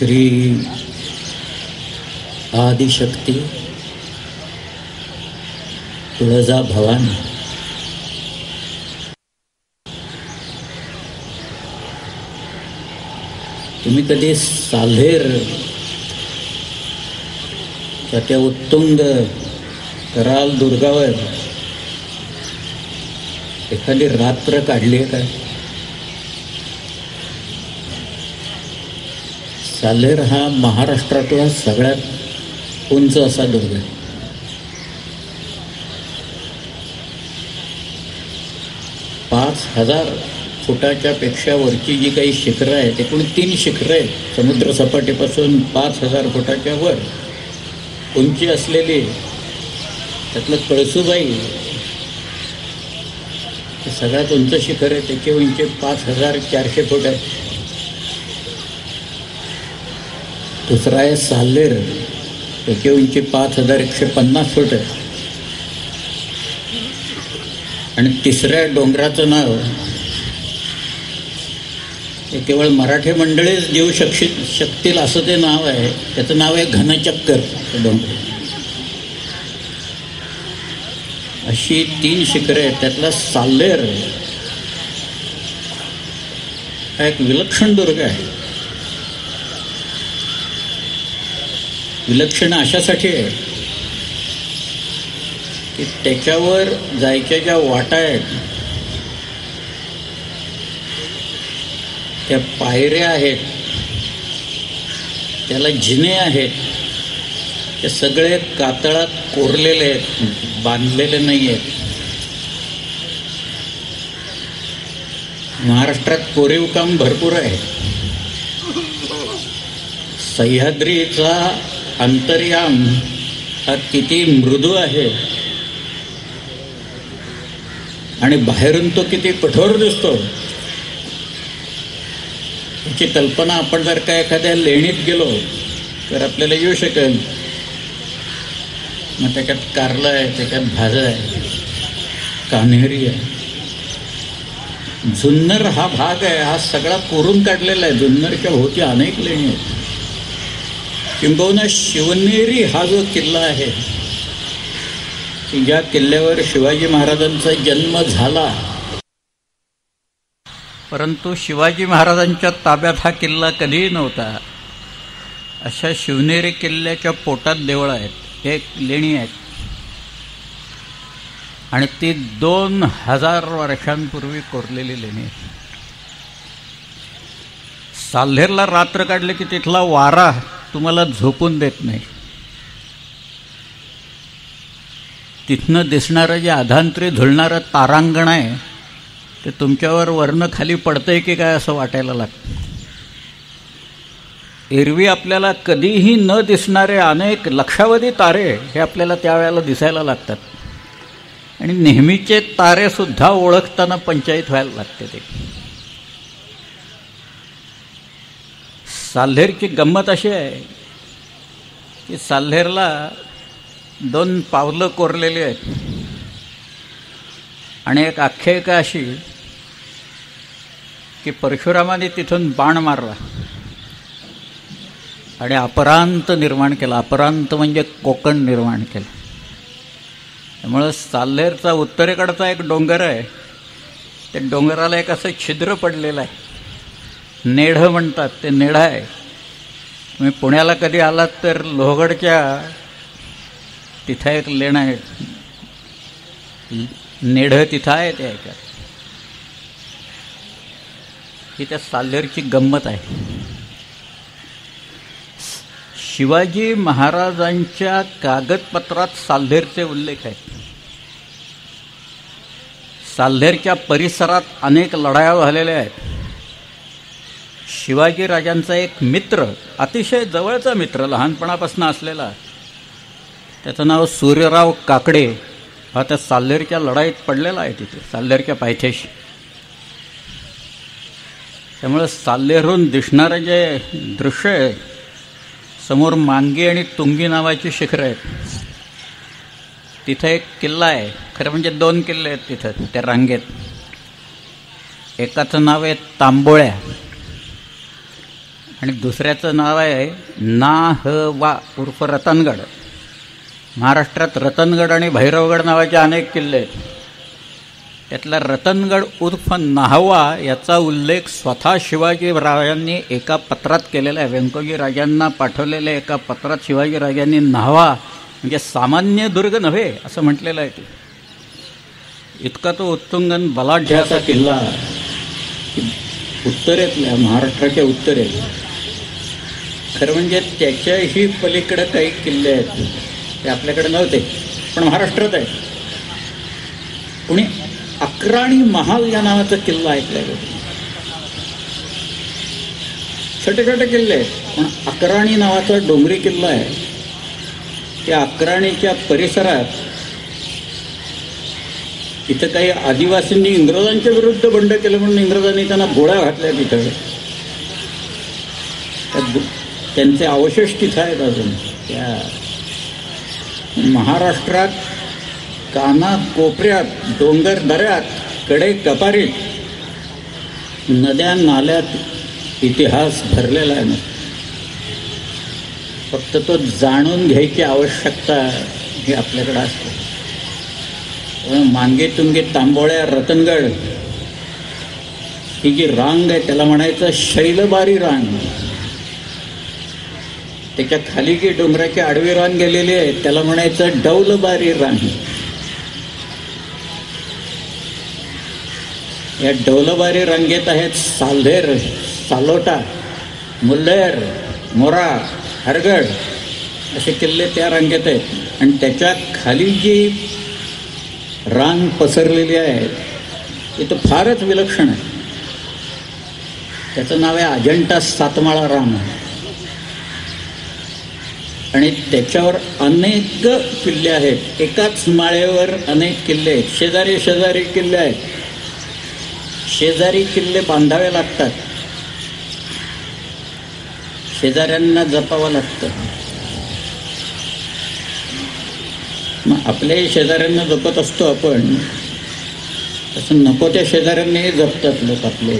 श्री आदिशक्ती तुळजा भवानी। तुम्ही कधी साल्हेर त्या उत्तुंग कराल दुर्गावर एखादी रात्र काढली आहे का सालेर हा महाराष्ट्रातला सगळ्यात उंच असा दुर्ग आहे. पाच हजार फुटाच्या पेक्षा वरची जी काही शिखरं आहेत एकूण तीन शिखरं आहेत. समुद्रसपाटीपासून पाच हजार फुटाच्या वर. उंची असलेली त्यातलं कळसूबाई सगळ्यात उंच शिखर आहे त्याची उंची पाच हजार चारशे फूट आहे. दुसरा आहे साल्लेर त्याची उंची पाच हजार एकशे पन्नास फूट आहे. आणि तिसऱ्या डोंगराचं नाव. हे केवळ मराठी मंडळीच देऊ शकशी शकतील असं ते नाव आहे. त्याचं नाव आहे घनचक्कर डोंगर. अशी तीन शिखरे आहेत. त्यातला साल्लेर हा एक विलक्षण दुर्ग आहे. विलक्षण अशासाठी आहे की त्याच्यावर जायच्या ज्या वाटा आहेत त्या पायऱ्या आहेत त्याला जिने आहेत ते सगळे कातळात कोरलेले आहेत बांधलेले नाही आहेत. महाराष्ट्रात कोरीव काम भरपूर आहे. सह्याद्रीचा अंतर्याम हा किती मृदू आहे. आणि बाहेरून तो किती कठोर दिसतो. याची कल्पना आपण जर का एखाद्या लेणीत गेलो तर आपल्याला येऊ शकेल. मग त्याच्यात कारलं आहे त्याच्यात भाजं आहे कान्हेरी आहे. जुन्नर हा भाग आहे हा सगळा कोरून काढलेला आहे. जुन्नरच्या भोवती अनेक लेणी आहेत. किंबहुना शिवनेरी हा जो किल्ला आहे की ज्या किल्ल्यावर शिवाजी महाराजांचा जन्म झाला. परंतु शिवाजी महाराजांच्या ताब्यात हा किल्ला कधीही नव्हता. अशा शिवनेरी किल्ल्याच्या पोटात देवळं आहेत एक लेणी आहेत. आणि ती दोन हजार वर्षांपूर्वी कोरलेली लेणी आहे साल्हेरला रात्र काढले की तिथला वारा तुम्हाला झोपून देत नाही. तिथनं दिसणारं जे अधांतरी झुलणारं तारांगण आहे ते तुमच्यावर वर्ण खाली पडतंय की काय असं वाटायला लागतं? एरवी आपल्याला कधीही न दिसणारे अनेक लक्षावधी तारे हे आपल्याला त्यावेळेला दिसायला लागतात. आणि नेहमीचे तारेसुद्धा ओळखताना पंचायत व्हायला लागते ते. साल्हेरची गंमत अशी आहे की साल्हेरला दोन पावलं कोरलेली आहेत. आणि एक आख्यायिका अशी की परशुरामाने तिथून बाण मारला. आणि अपरांत निर्माण केला. अपरांत म्हणजे कोकण निर्माण केलं. त्यामुळं साल्हेरचा उत्तरेकडचा एक डोंगर आहे. त्या डोंगराला एक असं छिद्र पडलेलं आहे. नेढं म्हणतात ते नेढं आहे. तुम्ही पुण्याला कधी आलात तर लोहगडच्या तिथं एक लेणं आहे. नेढं तिथं आहे त्या ह्याच्यात ही त्या साल्हेरची गंमत आहे. शिवाजी महाराजांच्या कागदपत्रात साल्हेरचे उल्लेख आहेत. साल्हेरच्या परिसरात अनेक लढाया झालेल्या आहेत. शिवाजी राजांचा एक मित्र अतिशय जवळचा मित्र लहानपणापासून असलेला. त्याचं नाव सूर्यराव काकडे. हा त्या साल्लेरच्या लढाईत पडलेला आहे तिथे साल्हेरच्या पायथ्याशी. त्यामुळं साल्लेरहून दिसणारं जे दृश्य आहे समोर मांगी आणि तुंगी नावाची शिखरं आहेत. तिथं एक किल्ला आहे. खरं म्हणजे दोन किल्ले आहेत तिथं त्या रांगेत. एकाचं नाव आहे तांबोळ्या. आणि दुसऱ्याचं नाव आहे ना ह वा उर्फ रतनगड. महाराष्ट्रात रतनगड आणि भैरवगड नावाचे अनेक किल्ले आहेत. त्यातला रतनगड उर्फ नाहवा याचा उल्लेख स्वतः शिवाजी राजांनी एका पत्रात केलेला आहे. व्यंकोजी राजांना पाठवलेल्या एका पत्रात शिवाजी राजांनी नाहवा म्हणजे सामान्य दुर्ग नव्हे असं म्हटलेलं आहे ते. इतका तो उत्तुंगन बलाढ्याचा किल्ला उत्तरेतल्या महाराष्ट्राच्या उत्तरेत. खरं म्हणजे त्याच्याही पलीकडं काही किल्ले आहेत. ते आपल्याकडे नव्हते. पण महाराष्ट्रात आहे. कुणी अक्राणी महाल या नावाचा किल्ला ऐकलाय का छोटे छोटे किल्ले आहेत. पण अक्राणी नावाचा डोंगरी किल्ला आहे. त्या अक्राणीच्या परिसरात इथं काही आदिवासींनी इंग्रजांच्या विरुद्ध बंड केलं म्हणून इंग्रजांनी त्यांना गोळ्या घातल्या तिथं. त्यांचे अवशेष तिथं आहेत अजून. त्या महाराष्ट्रात कानात कोपऱ्यात डोंगर दऱ्यात कडे कपारीत नद्या नाल्यात इतिहास भरलेला आहे. फक्त तो जाणून घ्यायची आवश्यकता ही आपल्याकडे असते. मांगे तुंगे तांबोळ्या रतनगड ही जी रांग आहे त्याला म्हणायचं शैलबारी रांग. त्याच्याखाली जी डोंगराची आडवी रान गेलेली आहे त्याला म्हणायचं डौलबारी रान. या डौलबारी रांगेत आहेत सालधेर सालोटा मुल्लेर मोरा हरगड असे किल्ले त्या रांगेत आहेत. आणि त्याच्याखाली जी रांग पसरलेली आहे ती तर फारच विलक्षण आहे. त्याचं नाव आहे अजंटा सातमाळा रांग आणि त्याच्यावर अनेक किल्ले आहेत. एकाच माळेवर अनेक किल्ले आहेत. शेजारी शेजारी किल्ले आहेत. शेजारी किल्ले बांधावे लागतात. शेजाऱ्यांना जपावं लागतं. मग आपल्याही शेजाऱ्यांना जपत असतो आपण. तसं नको त्या शेजाऱ्यांनाही जपतात लोक आपले.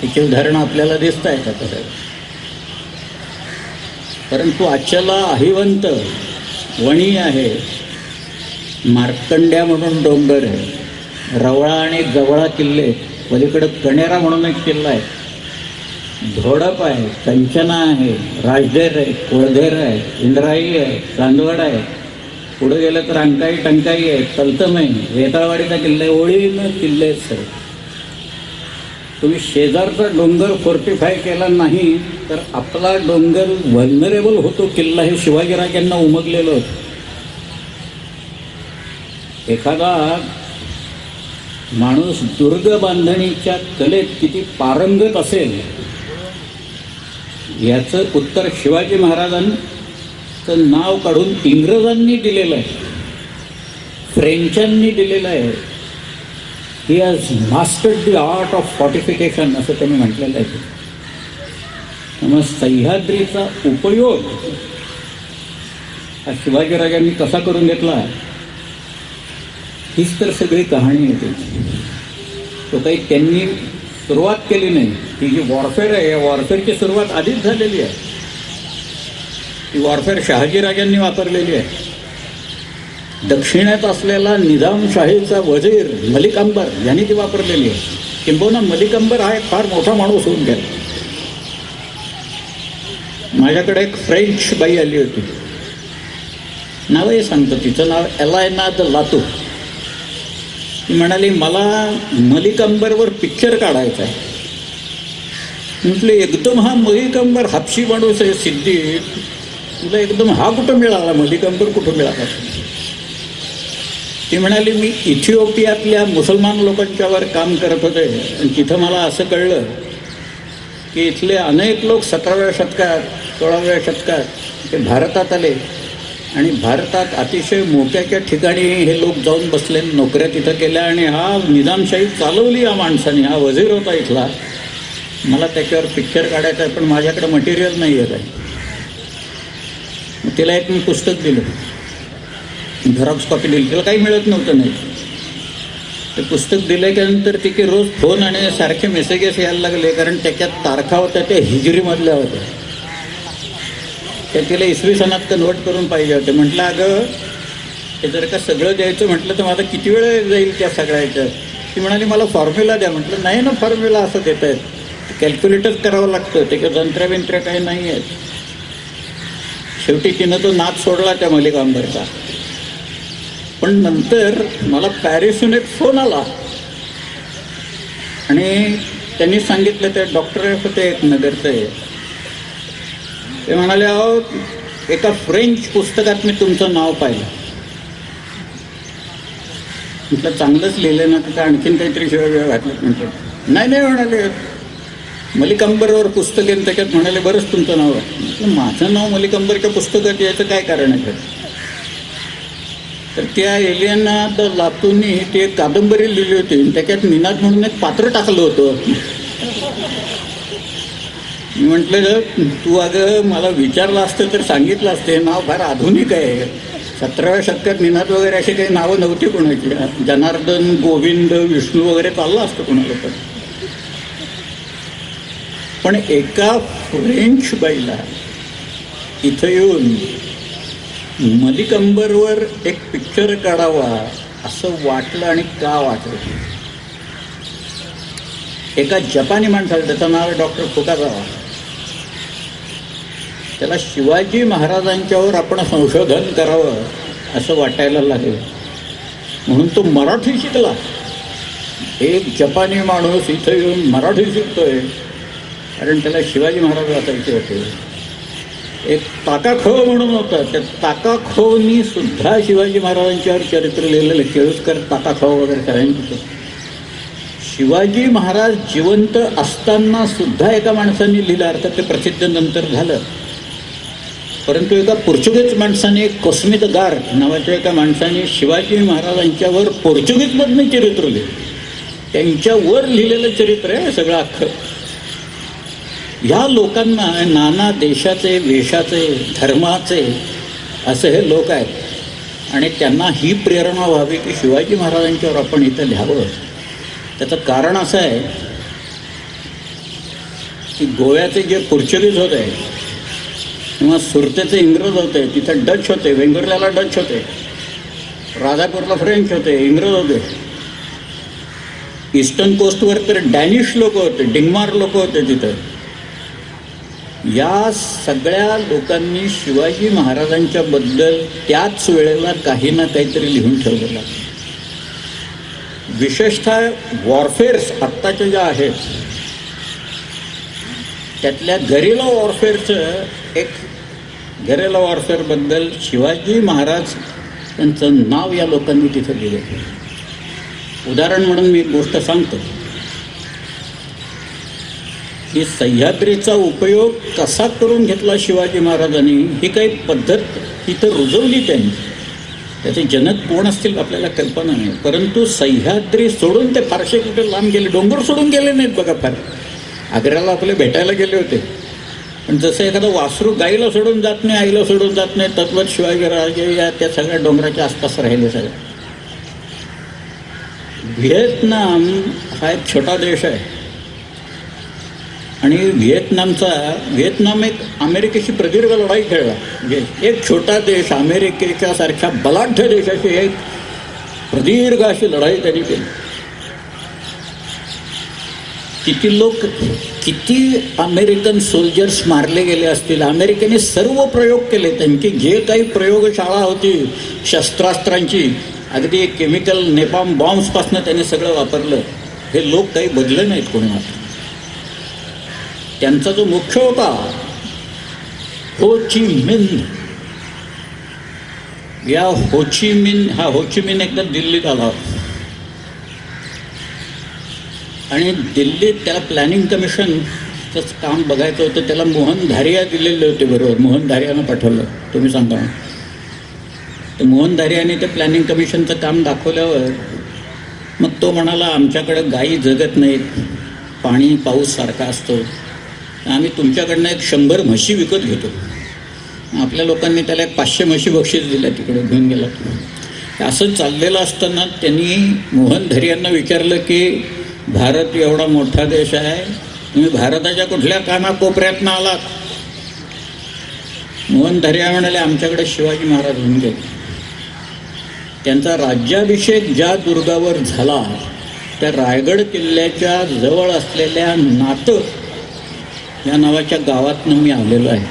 त्याची उदाहरणं आपल्याला दिसत आहेत आता परंतु आजच्याला अहिवंत वणी आहे मार्कंड्या म्हणून डोंगर आहे रवळा आणि गवळा किल्ले पलीकडं कणेरा म्हणून एक किल्ला आहे. धोडप आहे कंचना आहे राजधेर आहे कोळधेर आहे इंद्राई आहे चांदवड आहे. पुढे गेलं तर अंकाई टंकाई आहे तलतम आहे वेताळवाडीचा किल्ला आहे ओळीनं किल्ले आहेत सर तुम्ही शेजारचा डोंगर फोर्टिफाय केला नाही तर आपला डोंगर व्हल्नरेबल होतो किल्ला हे शिवाजीराजांना उमगलेलं. होतं एखादा माणूस दुर्ग बांधणीच्या कलेत किती पारंगत असेल याचं उत्तर शिवाजी महाराजांचं नाव काढून इंग्रजांनी दिलेलं आहे. फ्रेंचांनी दिलेलं आहे. He has mastered the art of fortification असं त्यांनी म्हटलेलं आहे. त्यामुळे सह्याद्रीचा उपयोग हा शिवाजीराजांनी कसा करून घेतला हीच तर सगळी कहाणी आहे. तो काही त्यांनी सुरुवात केली नाही. ही जी वॉरफेअर आहे या वॉरफेअरची सुरुवात आधीच झालेली आहे. ती वॉरफेअर शहाजीराजांनी वापरलेली आहे. दक्षिणेत असलेला निजामशाहीचा वजीर मलिक अंबर यांनी ती वापरलेली आहे. किंबहुना मलिक अंबर हा एक फार मोठा माणूस होऊन गेला. माझ्याकडे एक फ्रेंच बाई आली होती. नावही सांगतो तिचं नाव एलायना द लातू. ती म्हणाली मला मलिक अंबरवर पिक्चर काढायचा आहे. म्हटले एकदम हा मलिक अंबर हापशी माणूस आहे सिद्धी तुला एकदम हा कुठं मिळाला? मलिक अंबर कुठं मिळाला? ती म्हणाली मी इथिओपियातल्या मुसलमान लोकांच्यावर काम करत होते. आणि तिथं मला असं कळलं की इथले अनेक लोक सतराव्या शतकात सोळाव्या शतकात ते भारतात आले. आणि भारतात अतिशय मोक्याच्या ठिकाणी हे लोक जाऊन बसले नोकऱ्या तिथं केल्या. आणि हा निजामशाही चालवली या माणसाने हा वजीर होता इथला. मला त्याच्यावर पिक्चर काढायचं आहे पण माझ्याकडे मटेरियल नाही आहे काय तिला एक मी पुस्तक दिलं. झेरॉक्स कॉपी दिली त्याला काही मिळत नव्हतं नाही. ते पुस्तक दिल्यानंतर तिथे रोज फोन आणि सारखे मेसेजेस यायला लागले कारण त्याच्यात तारखा होत्या त्या हिजरीमधल्या होत्या. त्या तिला इसवी सणात कन्वर्ट करून पाहिजे होते. म्हटलं अगं हे जर का सगळं द्यायचं म्हटलं तर माझा किती वेळ जाईल त्या सगळ्या ह्याच्यात ती म्हणाली मला फॉर्म्युला द्या. म्हटलं नाही ना फॉर्म्युला असं देत आहेत. कॅल्क्युलेटर करावं लागतं. त्याच्या जंत्र्या बिंत्र्या काही नाही आहेत. शेवटी तिनं तो नाच सोडला त्या मलिकांबरचा. पण नंतर मला पॅरिसहून एक फोन आला. आणि त्यांनी सांगितलं ते डॉक्टर होते एक नगरचे. ते म्हणाले अहो एका फ्रेंच पुस्तकात मी तुमचं नाव पाहिलं. म्हटलं चांगलंच लिहिलं ना तर आणखीन काहीतरी शिवाय वेळ घातलं. म्हटलं नाही नाही म्हणाले. मलिकांबरवर पुस्तक आहे त्याच्यात म्हणाले बरंच तुमचं नाव आहे. म्हटलं माझं नाव मलिकांबरच्या पुस्तकात यायचं काय कारण आहे? तर त्या एलियनना द लातूंनी ती एक कादंबरी लिहिली होती. आणि त्याच्यात निनाद म्हणून एक पात्र टाकलं होतं. मी म्हटलं तू अगं मला विचारलं असतं तर सांगितलं असते. नाव फार आधुनिक आहे. सतराव्या शतकात निनाद वगैरे अशी काही नावं नव्हती कोणाची. जनार्दन गोविंद विष्णू वगैरे चाललं असतं कोणाला पण. पण एका फ्रेंच बाईला इथं येऊन मलिकंबरवर एक पिक्चर काढावा असं वाटलं आणि का वाटलं? एका जपानी माणसाला त्याचं नाव आहे डॉक्टर फुकाजावा त्याला शिवाजी महाराजांच्यावर आपण संशोधन करावं असं वाटायला लागलं. म्हणून तो मराठी शिकला. एक जपानी माणूस इथं येऊन मराठी शिकतोय कारण त्याला शिवाजी महाराज वाचायचे होते. एक ताकाखो म्हणून होता. त्या ताकाखोनी सुद्धा शिवाजी महाराजांच्यावर चरित्र लिहिलेलं केळुसकर ताकाखो वगैरे करायचं शिवाजी महाराज जिवंत असताना सुद्धा एका माणसाने लिहिलं. अर्थात ते प्रसिद्ध नंतर झालं. परंतु एका पोर्चुगीज माणसाने कोस्मित गार नावाच्या एका माणसाने शिवाजी महाराजांच्यावर पोर्चुगीजमधनं चरित्र लिहिलं. त्यांच्यावर लिहिलेलं चरित्र आहे सगळं अख्खं. ह्या लोकांना नाना देशाचे वेशाचे धर्माचे असे हे लोक आहेत. आणि त्यांना ही प्रेरणा व्हावी की शिवाजी महाराजांच्यावर आपण इथं लिहावं त्याचं कारण असं आहे की गोव्याचे जे पोर्चुगीज होते किंवा सुरतेचे इंग्रज होते तिथं डच होते वेंगुर्ल्याला डच होते. राधापूरला फ्रेंच होते इंग्रज होते. ईस्टर्न कोस्टवर तर डॅनिश लोक होते डिंगमार लोक होते तिथं. या सगळ्या लोकांनी शिवाजी महाराजांच्या बद्दल त्याच वेळेला काही ना काहीतरी लिहून ठेवलेलं विशेषतः वॉरफेअर्स आत्ताच्या ज्या आहेत त्यातल्या गरिला वॉरफेअरचं एक गरेला वॉरफेअरबद्दल शिवाजी महाराज यांचं नाव या लोकांनी तिथं दिलं उदाहरण म्हणून मी एक गोष्ट सांगतो. की सह्याद्रीचा उपयोग कसा करून घेतला शिवाजी महाराजांनी? ही काही पद्धत इथं रुजवली त्यांनी. त्याचे जनक कोण असतील आपल्याला कल्पना नाही. परंतु सह्याद्री सोडून ते फारसे कुठे लांब गेले? डोंगर सोडून गेले नाहीत बघा फार. आग्र्याला आपले भेटायला गेले होते. पण जसं एखादं वासरू गाईला सोडून जात नाही आईला सोडून जात नाही तत्वत शिवाजीराजे या त्या सगळ्या डोंगराच्या आसपास राहिले सगळ्या व्हिएतनाम हा एक छोटा देश आहे. आणि व्हिएतनामचा व्हिएतनाम एक अमेरिकेशी प्रदीर्घ लढाई खेळला. म्हणजे एक छोटा देश अमेरिकेच्या सारख्या बलाढ्य देशाची एक प्रदीर्घ अशी लढाई त्यांनी केली. किती लोक किती अमेरिकन सोल्जर्स मारले गेले असतील अमेरिकेने सर्व प्रयोग केले त्यांची जे काही प्रयोगशाळा होती शस्त्रास्त्रांची अगदी केमिकल नेपाम बॉम्ब्सपासनं त्यांनी सगळं वापरलं. हे लोक काही बदले नाहीत कोणी मात्र. त्यांचा जो मुख्य होता हो ची मिन. या होची मिन हा होची मिन एकदा दिल्लीत आला. होता आणि दिल्लीत त्याला प्लॅनिंग कमिशनचंच काम बघायचं होतं त्याला मोहन धारिया दिलेले होते बरोबर. मोहन धारियानं पाठवलं. तुम्ही सांगा तर मोहन धारियाने ते प्लॅनिंग कमिशनचं काम दाखवल्यावर मग तो म्हणाला आमच्याकडं गायी जगत नाहीत. पाणी पाऊस सारखा असतो. आम्ही तुमच्याकडनं एक शंभर म्हशी विकत घेतो. आपल्या लोकांनी त्याला एक पाचशे म्हशी बक्षीस दिल्या तिकडे घेऊन गेला. असं चाललेलं असताना त्यांनी मोहन यांना विचारलं की भारत एवढा मोठा देश आहे तुम्ही भारताच्या कुठल्या कानाकोपऱ्यातनं आलात मोहन धर्या म्हणाले आमच्याकडे शिवाजी महाराज होऊन गेले. त्यांचा राज्याभिषेक ज्या दुर्गावर झाला त्या रायगड किल्ल्याच्या जवळ असलेल्या नातं या नावाच्या गावातनं मी आलेलो आहे.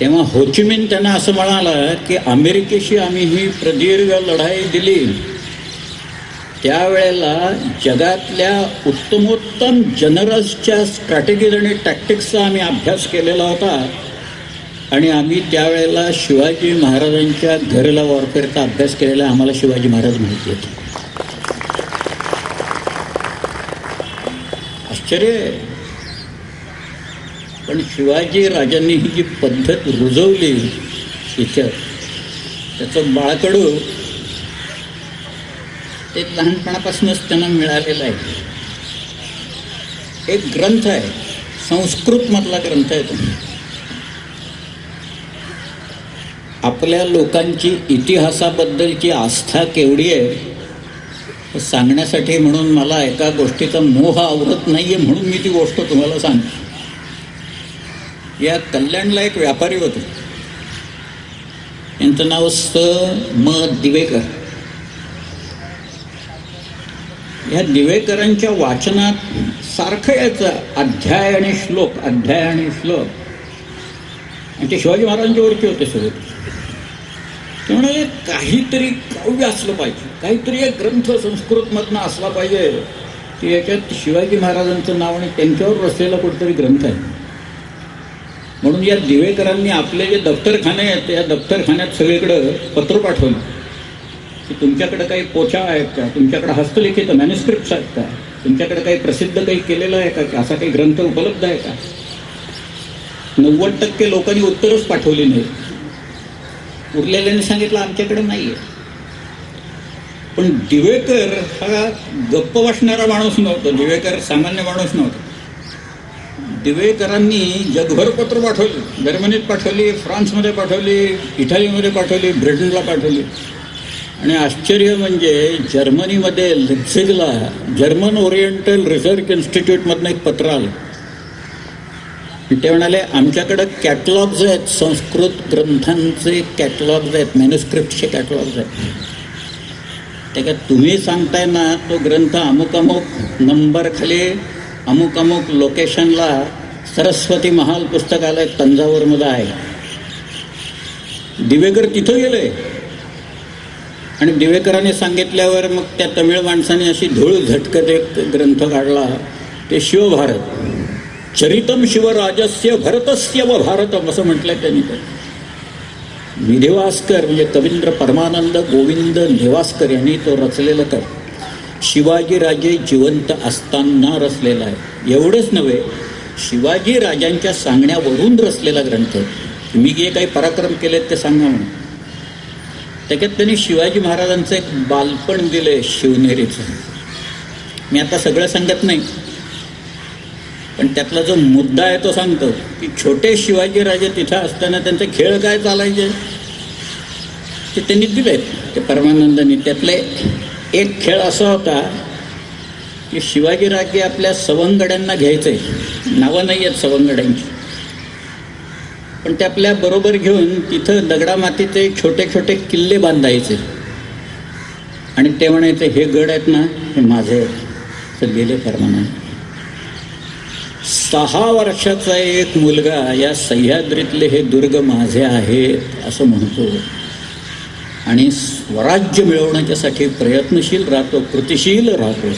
तेव्हा होचिमिन त्यांना असं म्हणाला की अमेरिकेशी आम्ही ही प्रदीर्घ लढाई दिली. त्यावेळेला जगातल्या उत्तमोत्तम जनरल्सच्या स्ट्रॅटेजीज आणि टॅक्टिक्सचा आम्ही अभ्यास केलेला होता. आणि आम्ही त्यावेळेला शिवाजी महाराजांच्या घरेला वॉरफेअरचा अभ्यास केलेला आम्हाला शिवाजी महाराज माहिती होते. आश्चर्य पण शिवाजी राजांनी ही जी पद्धत रुजवली इथं त्याचं बाळकडू ते लहानपणापासूनच त्यांना मिळालेलं आहे. एक ग्रंथ आहे संस्कृतमधला ग्रंथ आहे तो. आपल्या लोकांची इतिहासाबद्दलची आस्था केवढी आहे सांगण्यासाठी म्हणून मला एका गोष्टीचा मोह आवरत नाही आहे म्हणून मी ती गोष्ट तुम्हाला सांगतो. या कल्याणला एक व्यापारी होते. यांचं नाव स म दिवेकर. या दिवेकरांच्या वाचनात सारखं याचं अध्याय आणि श्लोक अध्याय आणि श्लोक. आणि ते शिवाजी महाराजांच्यावरचे होते सगळे. त्यामुळे काहीतरी काव्य असलं पाहिजे. काहीतरी एक ग्रंथ संस्कृतमधनं असला पाहिजे की याच्यात शिवाजी महाराजांचं नाव आणि त्यांच्यावर रचलेला कुठेतरी ग्रंथ आहे. म्हणून या दिवेकरांनी आपले जे दफ्तरखाने आहेत त्या दफ्तरखान्यात सगळीकडं पत्र पाठवलं. की तुमच्याकडे काही पोचा आहेत का? तुमच्याकडे हस्तलिखित मॅन्युस्क्रिप्ट आहेत का? तुमच्याकडे काही प्रसिद्ध काही केलेलं आहे का? की असा काही ग्रंथ उपलब्ध आहे का? नव्वद टक्के लोकांनी उत्तरच पाठवली नाही. उरलेल्याने सांगितलं आमच्याकडे नाही आहे पण दिवेकर हा गप्प बसणारा माणूस नव्हता. दिवेकर सामान्य माणूस नव्हता. दिवेकरांनी जगभर पत्र पाठवली. जर्मनीत पाठवली फ्रान्समध्ये पाठवली इटालीमध्ये पाठवली ब्रिटनला पाठवली. आणि आश्चर्य म्हणजे जर्मनीमध्ये लिप्झिगला जर्मन ओरिएंटल रिसर्च इन्स्टिट्यूटमधनं एक पत्र आलं. ते म्हणाले आमच्याकडं कॅटलॉग्ज आहेत संस्कृत ग्रंथांचे कॅटलॉग्ज आहेत मॅन्युस्क्रिप्टचे कॅटलॉग्ज आहेत. त्याच्यात तुम्ही सांगताय ना तो ग्रंथ अमुक अमुक नंबर खाली अमुक अमुक लोकेशनला सरस्वती महाल पुस्तकालय तंजावरमध्ये आहे. दिवेकर तिथं गेले आणि दिवेकरांनी सांगितल्यावर मग त्या तमिळ माणसाने अशी धूळ झटकत एक ग्रंथ काढला ते शिवभारत. चरितम शिवराजस्य भरतस्य व भारतम असं म्हटलंय त्यांनी ते. म्हणजे कवींद्र परमानंद गोविंद नेवास्कर यांनी तो रचलेलं कर शिवाजीराजे जिवंत असताना रचलेला आहे. एवढंच नव्हे शिवाजी राजांच्या सांगण्यावरून रचलेला ग्रंथ. मी जे काही पराक्रम केलेत ते सांगा म्हणून त्याच्यात त्यांनी शिवाजी महाराजांचं एक बालपण दिलंय शिवनेरीचं. मी आता सगळं सांगत नाही. पण त्यातला जो मुद्दा आहे तो सांगतो की छोटे शिवाजीराजे तिथं असताना त्यांचे खेळ काय चालायचे? ते त्यांनी दिलेत. ते परमानंदांनी त्यातले एक खेळ असा होता की शिवाजीराजे आपल्या सवंगड्यांना घ्यायचे. नावं नाही आहेत सवंगड्यांची. पण ते आपल्या बरोबर घेऊन तिथं दगडामातीचे छोटे छोटे किल्ले बांधायचे. आणि ते म्हणायचे हे गड आहेत ना हे माझे आहेत. तर गेले परमानंद. सहा वर्षाचा एक मुलगा या सह्याद्रीतले हे दुर्ग माझे आहेत असं म्हणतो. आणि स्वराज्य मिळवण्याच्यासाठी प्रयत्नशील राहतो कृतिशील राहतो.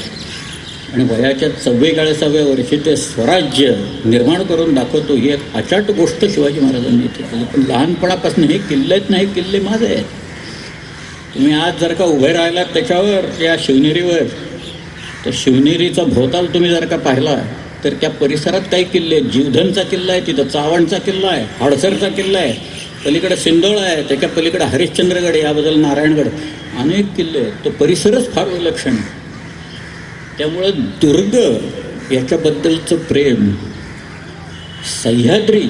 आणि वयाच्या चव्वेचाळीसाव्या वर्षी ते स्वराज्य निर्माण करून दाखवतो ही एक अचाट गोष्ट शिवाजी महाराजांनी इथे केली. पण लहानपणापासून हे किल्ले आहेत किल्ले माझे आहेत. तुम्ही आज जर का उभे राहिलात त्याच्यावर त्या शिवनेरीवर तर शिवनेरीचा भोवताल तुम्ही जर का पाहिला तर त्या परिसरात काही किल्ले आहेत. जीवधनचा किल्ला आहे तिथं चावणचा किल्ला आहे हडसरचा किल्ला आहे. पलीकडे सिंदोळ आहे त्याच्या पलीकडे हरिश्चंद्रगड याबद्दल नारायणगड. अनेक किल्ले आहेत. तो परिसरच फार विलक्षण आहे. त्यामुळं दुर्ग याच्याबद्दलचं प्रेम सह्याद्री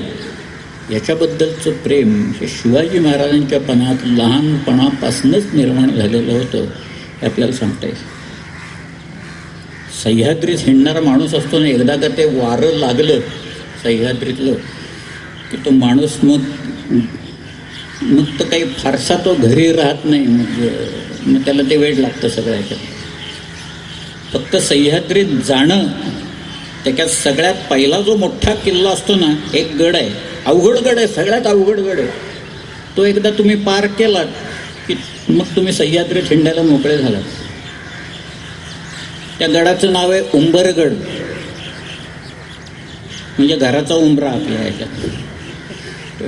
याच्याबद्दलचं प्रेम हे शिवाजी महाराजांच्या पणात लहानपणापासूनच निर्माण झालेलं होतं हे आपल्याला सांगता येईल. सह्याद्रीत हिंडणारा माणूस असतो ना एकदा का ते वारं लागलं सह्याद्रीतलं की तो माणूस मग मग तर काही फारसा तो घरी राहत नाही मग मग त्याला ते वेळ लागतं सगळ्या ह्याच्यात फक्त सह्याद्रीत जाणं त्याच्यात सगळ्यात पहिला जो मोठा किल्ला असतो ना एक गड आहे. अवघड गड आहे सगळ्यात अवघड गड आहे. तो एकदा तुम्ही पार केलात की मग तुम्ही सह्याद्री हिंडायला मोकळे झालात. त्या गडाचं नाव आहे उंबरगड. म्हणजे घराचा उंबरा आपल्या ह्याच्यात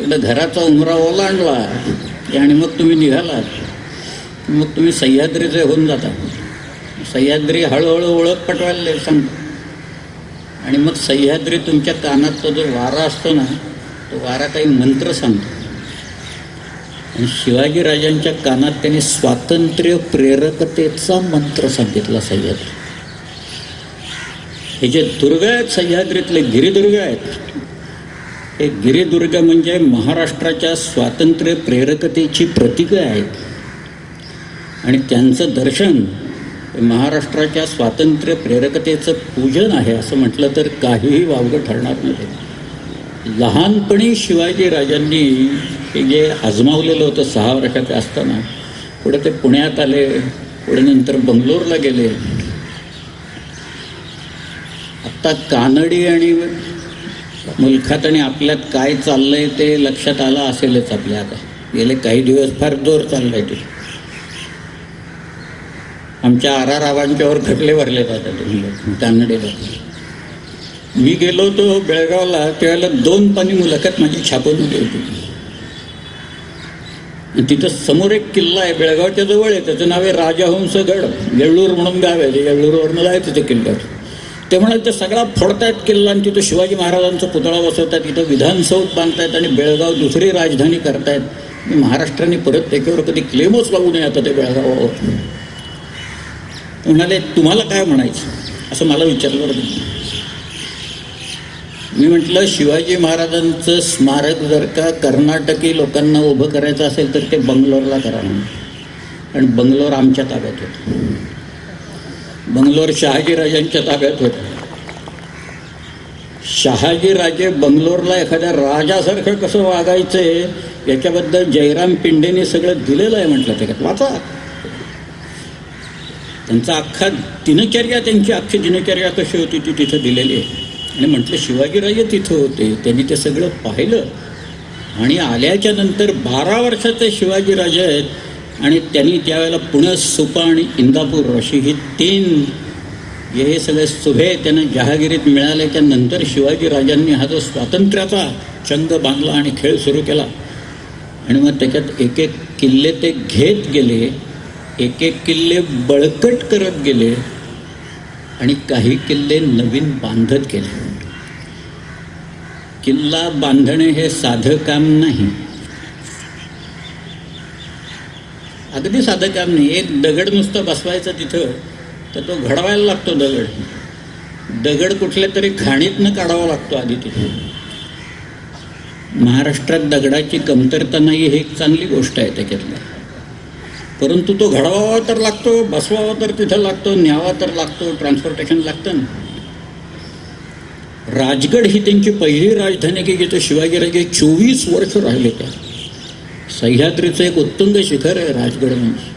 घराचा उंबरा ओलांडला आणि मग तुम्ही निघालात मग तुम्ही सह्याद्रीचे होऊन जाता. सह्याद्री हळूहळू ओळख पटवायला सांगतो. आणि मग सह्याद्री तुमच्या कानात तो जो वारा असतो ना तो वारा काही मंत्र सांगतो. आणि शिवाजीराजांच्या कानात त्यांनी स्वातंत्र्य प्रेरकतेचा मंत्र सांगितला सह्याद्री. हे जे दुर्ग आहेत सह्याद्रीतले गिरिदुर्ग आहेत हे गिरिदुर्ग म्हणजे महाराष्ट्राच्या स्वातंत्र्य प्रेरकतेची प्रतीकं आहेत आणि त्यांचं दर्शन महाराष्ट्राच्या स्वातंत्र्य प्रेरकतेचं पूजन आहे असं म्हटलं तर काहीही वावगं ठरणार नाही. लहानपणी शिवाजीराजांनी हे जे आजमावलेलं होतं सहा वर्षाचे असताना पुढे ते पुण्यात आले पुढे नंतर बंगलोरला गेले. आत्ता कानडी आणि मुलखात आणि आपल्यात काय चाललंय ते लक्षात आलं असेलच आपल्या आता. गेले काही दिवस फार जोर चाललंय ते. आमच्या आरा रावांच्यावर खटले भरले जातात कानडीला मी गेलो होतो बेळगावला त्यावेळेला दोन पाणी मुलाखत माझी छापून होती. तिथं समोर एक किल्ला आहे बेळगावच्या जवळ आहे. त्याचं नाव आहे राजहंस गड येळूर म्हणून गाव आहे. येळूरवरनं जायचं ते किल्ल्यावर ते म्हणाले ते सगळा फोडतायत किल्ला आणि तिथं शिवाजी महाराजांचा पुतळा बसवतात तिथं विधानसौध बांधतायत आणि बेळगाव दुसरी राजधानी करतायत. महाराष्ट्राने परत त्याच्यावर कधी क्लेमच लावू नये आता ते बेळगावावर. म्हणाले तुम्हाला काय म्हणायचं? असं मला विचारलं मी म्हटलं शिवाजी महाराजांचं स्मारक जर का कर्नाटकी लोकांना उभं करायचं असेल तर ते बंगलोरला करा म्हणून. कारण बंगलोर आमच्या ताब्यात होतं. बंगलोर शहाजीराजांच्या ताब्यात होतं. शहाजीराजे बंगलोरला एखाद्या राजासारखं कसं वागायचंय याच्याबद्दल जयराम पिंडेने सगळं दिलेलं आहे म्हटलं त्याच्यात. वाचा. त्यांचा अख्खा दिनचर्या त्यांची अख्खी दिनचर्या कशी होती ती तिथं दिलेली आहे. आणि म्हटलं शिवाजीराजे तिथं होते त्यांनी ते सगळं पाहिलं. आणि आल्याच्यानंतर बारा वर्षाचे शिवाजीराजे आहेत आणि त्यांनी त्यावेळेला पुणे सुपा आणि इंदापूर अशी ही तीन हे सगळे सुभे त्यांना जहागिरीत मिळाल्याच्या नंतर शिवाजीराजांनी हा जो स्वातंत्र्याचा चंग बांधला आणि खेळ सुरू केला. आणि मग त्याच्यात एक एक किल्ले ते घेत गेले एक एक किल्ले बळकट करत गेले आणि काही किल्ले नवीन बांधत गेले. किल्ला बांधणे हे साधं काम नाही. अगदी साधं काम नाही. एक दगड नुसतं बसवायचं तिथं तर तो घडवायला लागतो दगड. दगड कुठल्या तरी खाणीतनं काढावा लागतो आधी तिथे. महाराष्ट्रात दगडाची कमतरता नाही ही एक चांगली गोष्ट आहे त्याच्यातली. परंतु तो घडवावा तर लागतो बसवावा तर तिथं लागतो न्यावा तर लागतो ट्रान्सपोर्टेशन लागतं ना. राजगड ही त्यांची पहिली राजधानी की जिथं शिवाजीराजे चोवीस वर्ष राहिले त्या सह्याद्रीचं एक उत्तुंग शिखर आहे राजगड म्हणजे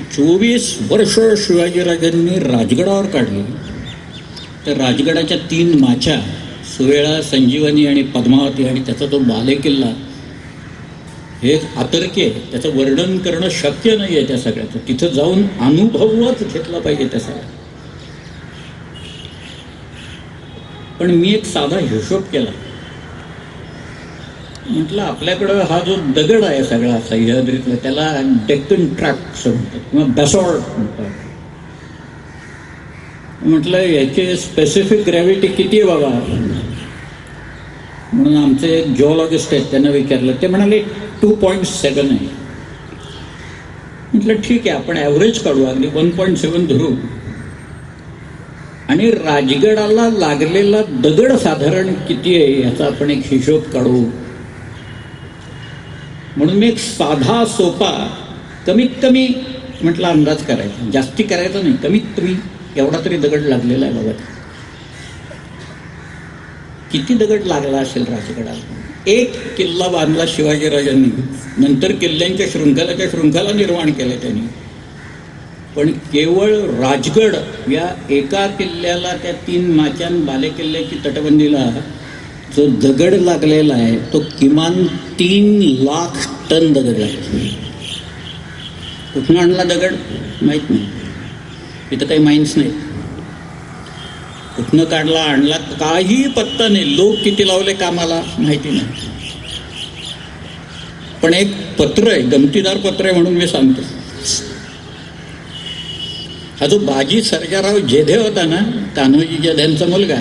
चोवीस वर्ष शिवाजीराजांनी राजगडावर काढली. तर राजगडाच्या तीन माच्या सुवेळा संजीवनी आणि पद्मावती आणि त्याचा तो बालेकिल्ला हे आतर्की त्याचं वर्णन करणं शक्य नाही आहे त्या सगळ्याचं. तिथं जाऊन अनुभवच घेतला पाहिजे त्या सगळ्या. पण मी एक साधा हिशोब केला. म्हटलं आपल्याकडं हा जो दगड आहे सगळा सह्याद्रीतला त्याला डेक्कन ट्रॅक्स म्हणतात किंवा बॅसॉल्ट म्हणतात. म्हटलं याची स्पेसिफिक ग्रॅव्हिटी किती आहे बाबा? म्हणून आमचे एक जिओलॉजिस्ट आहेत त्यांना विचारलं ते म्हणाले टू पॉईंट सेवन आहे. म्हटलं ठीक आहे आपण ॲव्हरेज काढू अगदी वन पॉईंट सेवन धरू. आणि राजगडाला लागलेला दगड साधारण किती आहे याचा आपण एक हिशोब काढू. म्हणून मी एक साधा सोपा कमीत कमी म्हटलं अंदाज करायचा. जास्ती करायचा नाही कमीत कमी एवढा तरी दगड लागलेला आहे बघा. किती दगड लागला असेल राजगडाला? एक किल्ला बांधला शिवाजीराजांनी. नंतर किल्ल्यांच्या शृंखलाच्या शृंखला निर्माण केल्या त्यांनी. पण केवळ राजगड या एका किल्ल्याला त्या तीन माचान बालेकिल्ल्याची तटबंदीला जो दगड लागलेला आहे तो किमान तीन लाख टन दगड आहे. कुठून आणला दगड? माहीत नाही. इथं काही माइन्स नाही. कुठनं काढला आणला काही पत्ता नाही. लोक किती लावले कामाला माहिती नाही. पण एक पत्र आहे गमतीदार पत्र आहे म्हणून मी सांगतो. हा जो बाजी सर्जाराव जेधे होता ना कान्होजी जेध्यांचा मुलगा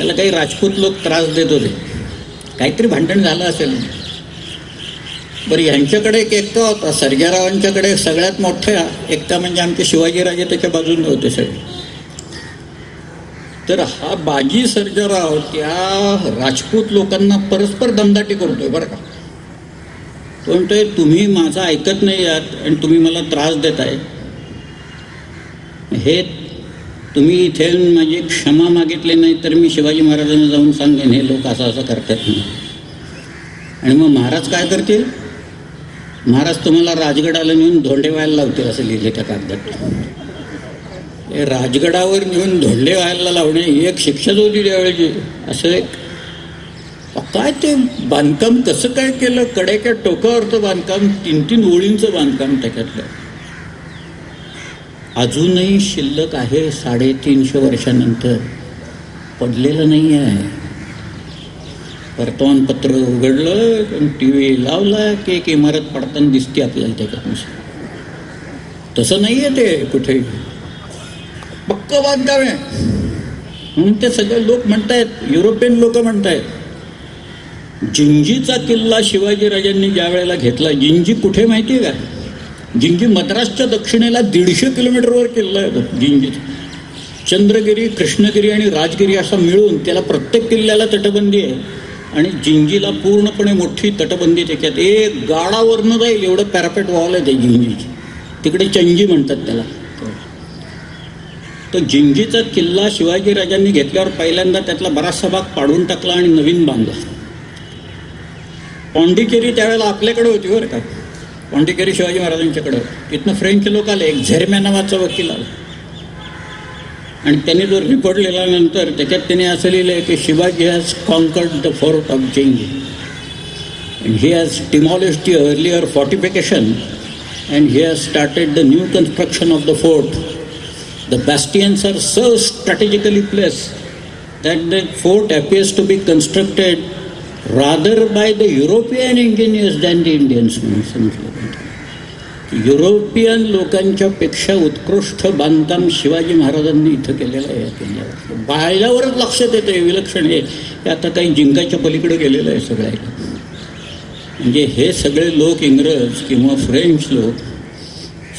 त्याला काही राजपूत लोक त्रास देत होते. काहीतरी भांडण झालं असेल. बरं यांच्याकडे एक एकटा होता. सर्जारावांच्याकडे सगळ्यात मोठ्या एकटा म्हणजे आमचे शिवाजीराजे त्याच्या बाजूने होते सगळे. तर हा बाजी सर्जाराव त्या राजपूत लोकांना परस्पर दमदाटी करतोय बरं का? तो म्हणतोय तुम्ही माझं ऐकत नाही आहात आणि तुम्ही मला त्रास देताय. हे तुम्ही इथे माझी क्षमा मागितली नाही तर मी शिवाजी महाराजांना जाऊन सांगेन हे लोक असं असं करतात आणि मग महाराज काय करतील? महाराज तुम्हाला राजगडाला नेऊन धोंडे व्हायला लावतील असं लिहिले त्या कागदात. हे राजगडावर नेऊन धोंडे व्हायला लावणे ही एक शिक्षाच होती त्यावेळेची असं एक काय ते बांधकाम कसं काय केलं? कडेक्या टोकावरचं बांधकाम तीन तीन ओळींचं बांधकाम त्याच्यातलं. अजूनही शिल्लक आहे साडेतीनशे वर्षानंतर. पडलेलं नाही आहे वर्तमानपत्र उघडलं टी व्ही लावला की एक इमारत पडताना दिसते आपल्याला त्याच्यात तसं नाही आहे ते कुठेही पक्क बांधकाम आहे म्हणून ते सगळे लोक म्हणतायत युरोपियन लोक म्हणतायत. जिंजीचा किल्ला शिवाजीराजांनी ज्या वेळेला घेतला जिंजी कुठे माहिती आहे का? जिंजी मद्रासच्या दक्षिणेला दीडशे किलोमीटरवर किल्ला आहे जिंजी चंद्रगिरी कृष्णगिरी आणि राजगिरी असा मिळून त्याला प्रत्येक किल्ल्याला तटबंदी आहे. आणि जिंजीला पूर्णपणे मोठी तटबंदी त्याच्यात एक गाडावरनं जाईल एवढं पॅरापेट वॉल आहे ते जिंजीची तिकडे चंजी म्हणतात त्याला. तर जिंजीचा किल्ला शिवाजीराजांनी घेतल्यावर पहिल्यांदा त्यातला बराचसा भाग पाडून टाकला आणि नवीन बांधला. पॉंडिचेरी त्यावेळेला आपल्याकडे होती बरं का. पॉंडिचेरी शिवाजी महाराजांच्याकडं. तिथनं फ्रेंच लोक आले एक झेरम्या नावाचा वकील आला. आणि त्यांनी जो रिपोर्ट लिहिल्यानंतर त्याच्यात त्याने असं लिहिलं आहे की Shivaji has conquered the fort of Gingee and he has demolish the earlier fortification and he has started the new construction of the fort The bastions are so strategically placed that the fort appears to be constructed rather by the European engineers than the Indians. European लोकांच्या पेक्षा उत्कृष्ट बांधकाम शिवाजी महाराजांनी इथं केलेलं आहे या किल्ल्यावर बाळल्यावरच लक्षात येतं विलक्षण. हे आता काही जिंकाच्या पलीकडे गेलेलं आहे सगळ्या म्हणजे हे सगळे लोक इंग्रज किंवा फ्रेंच लोक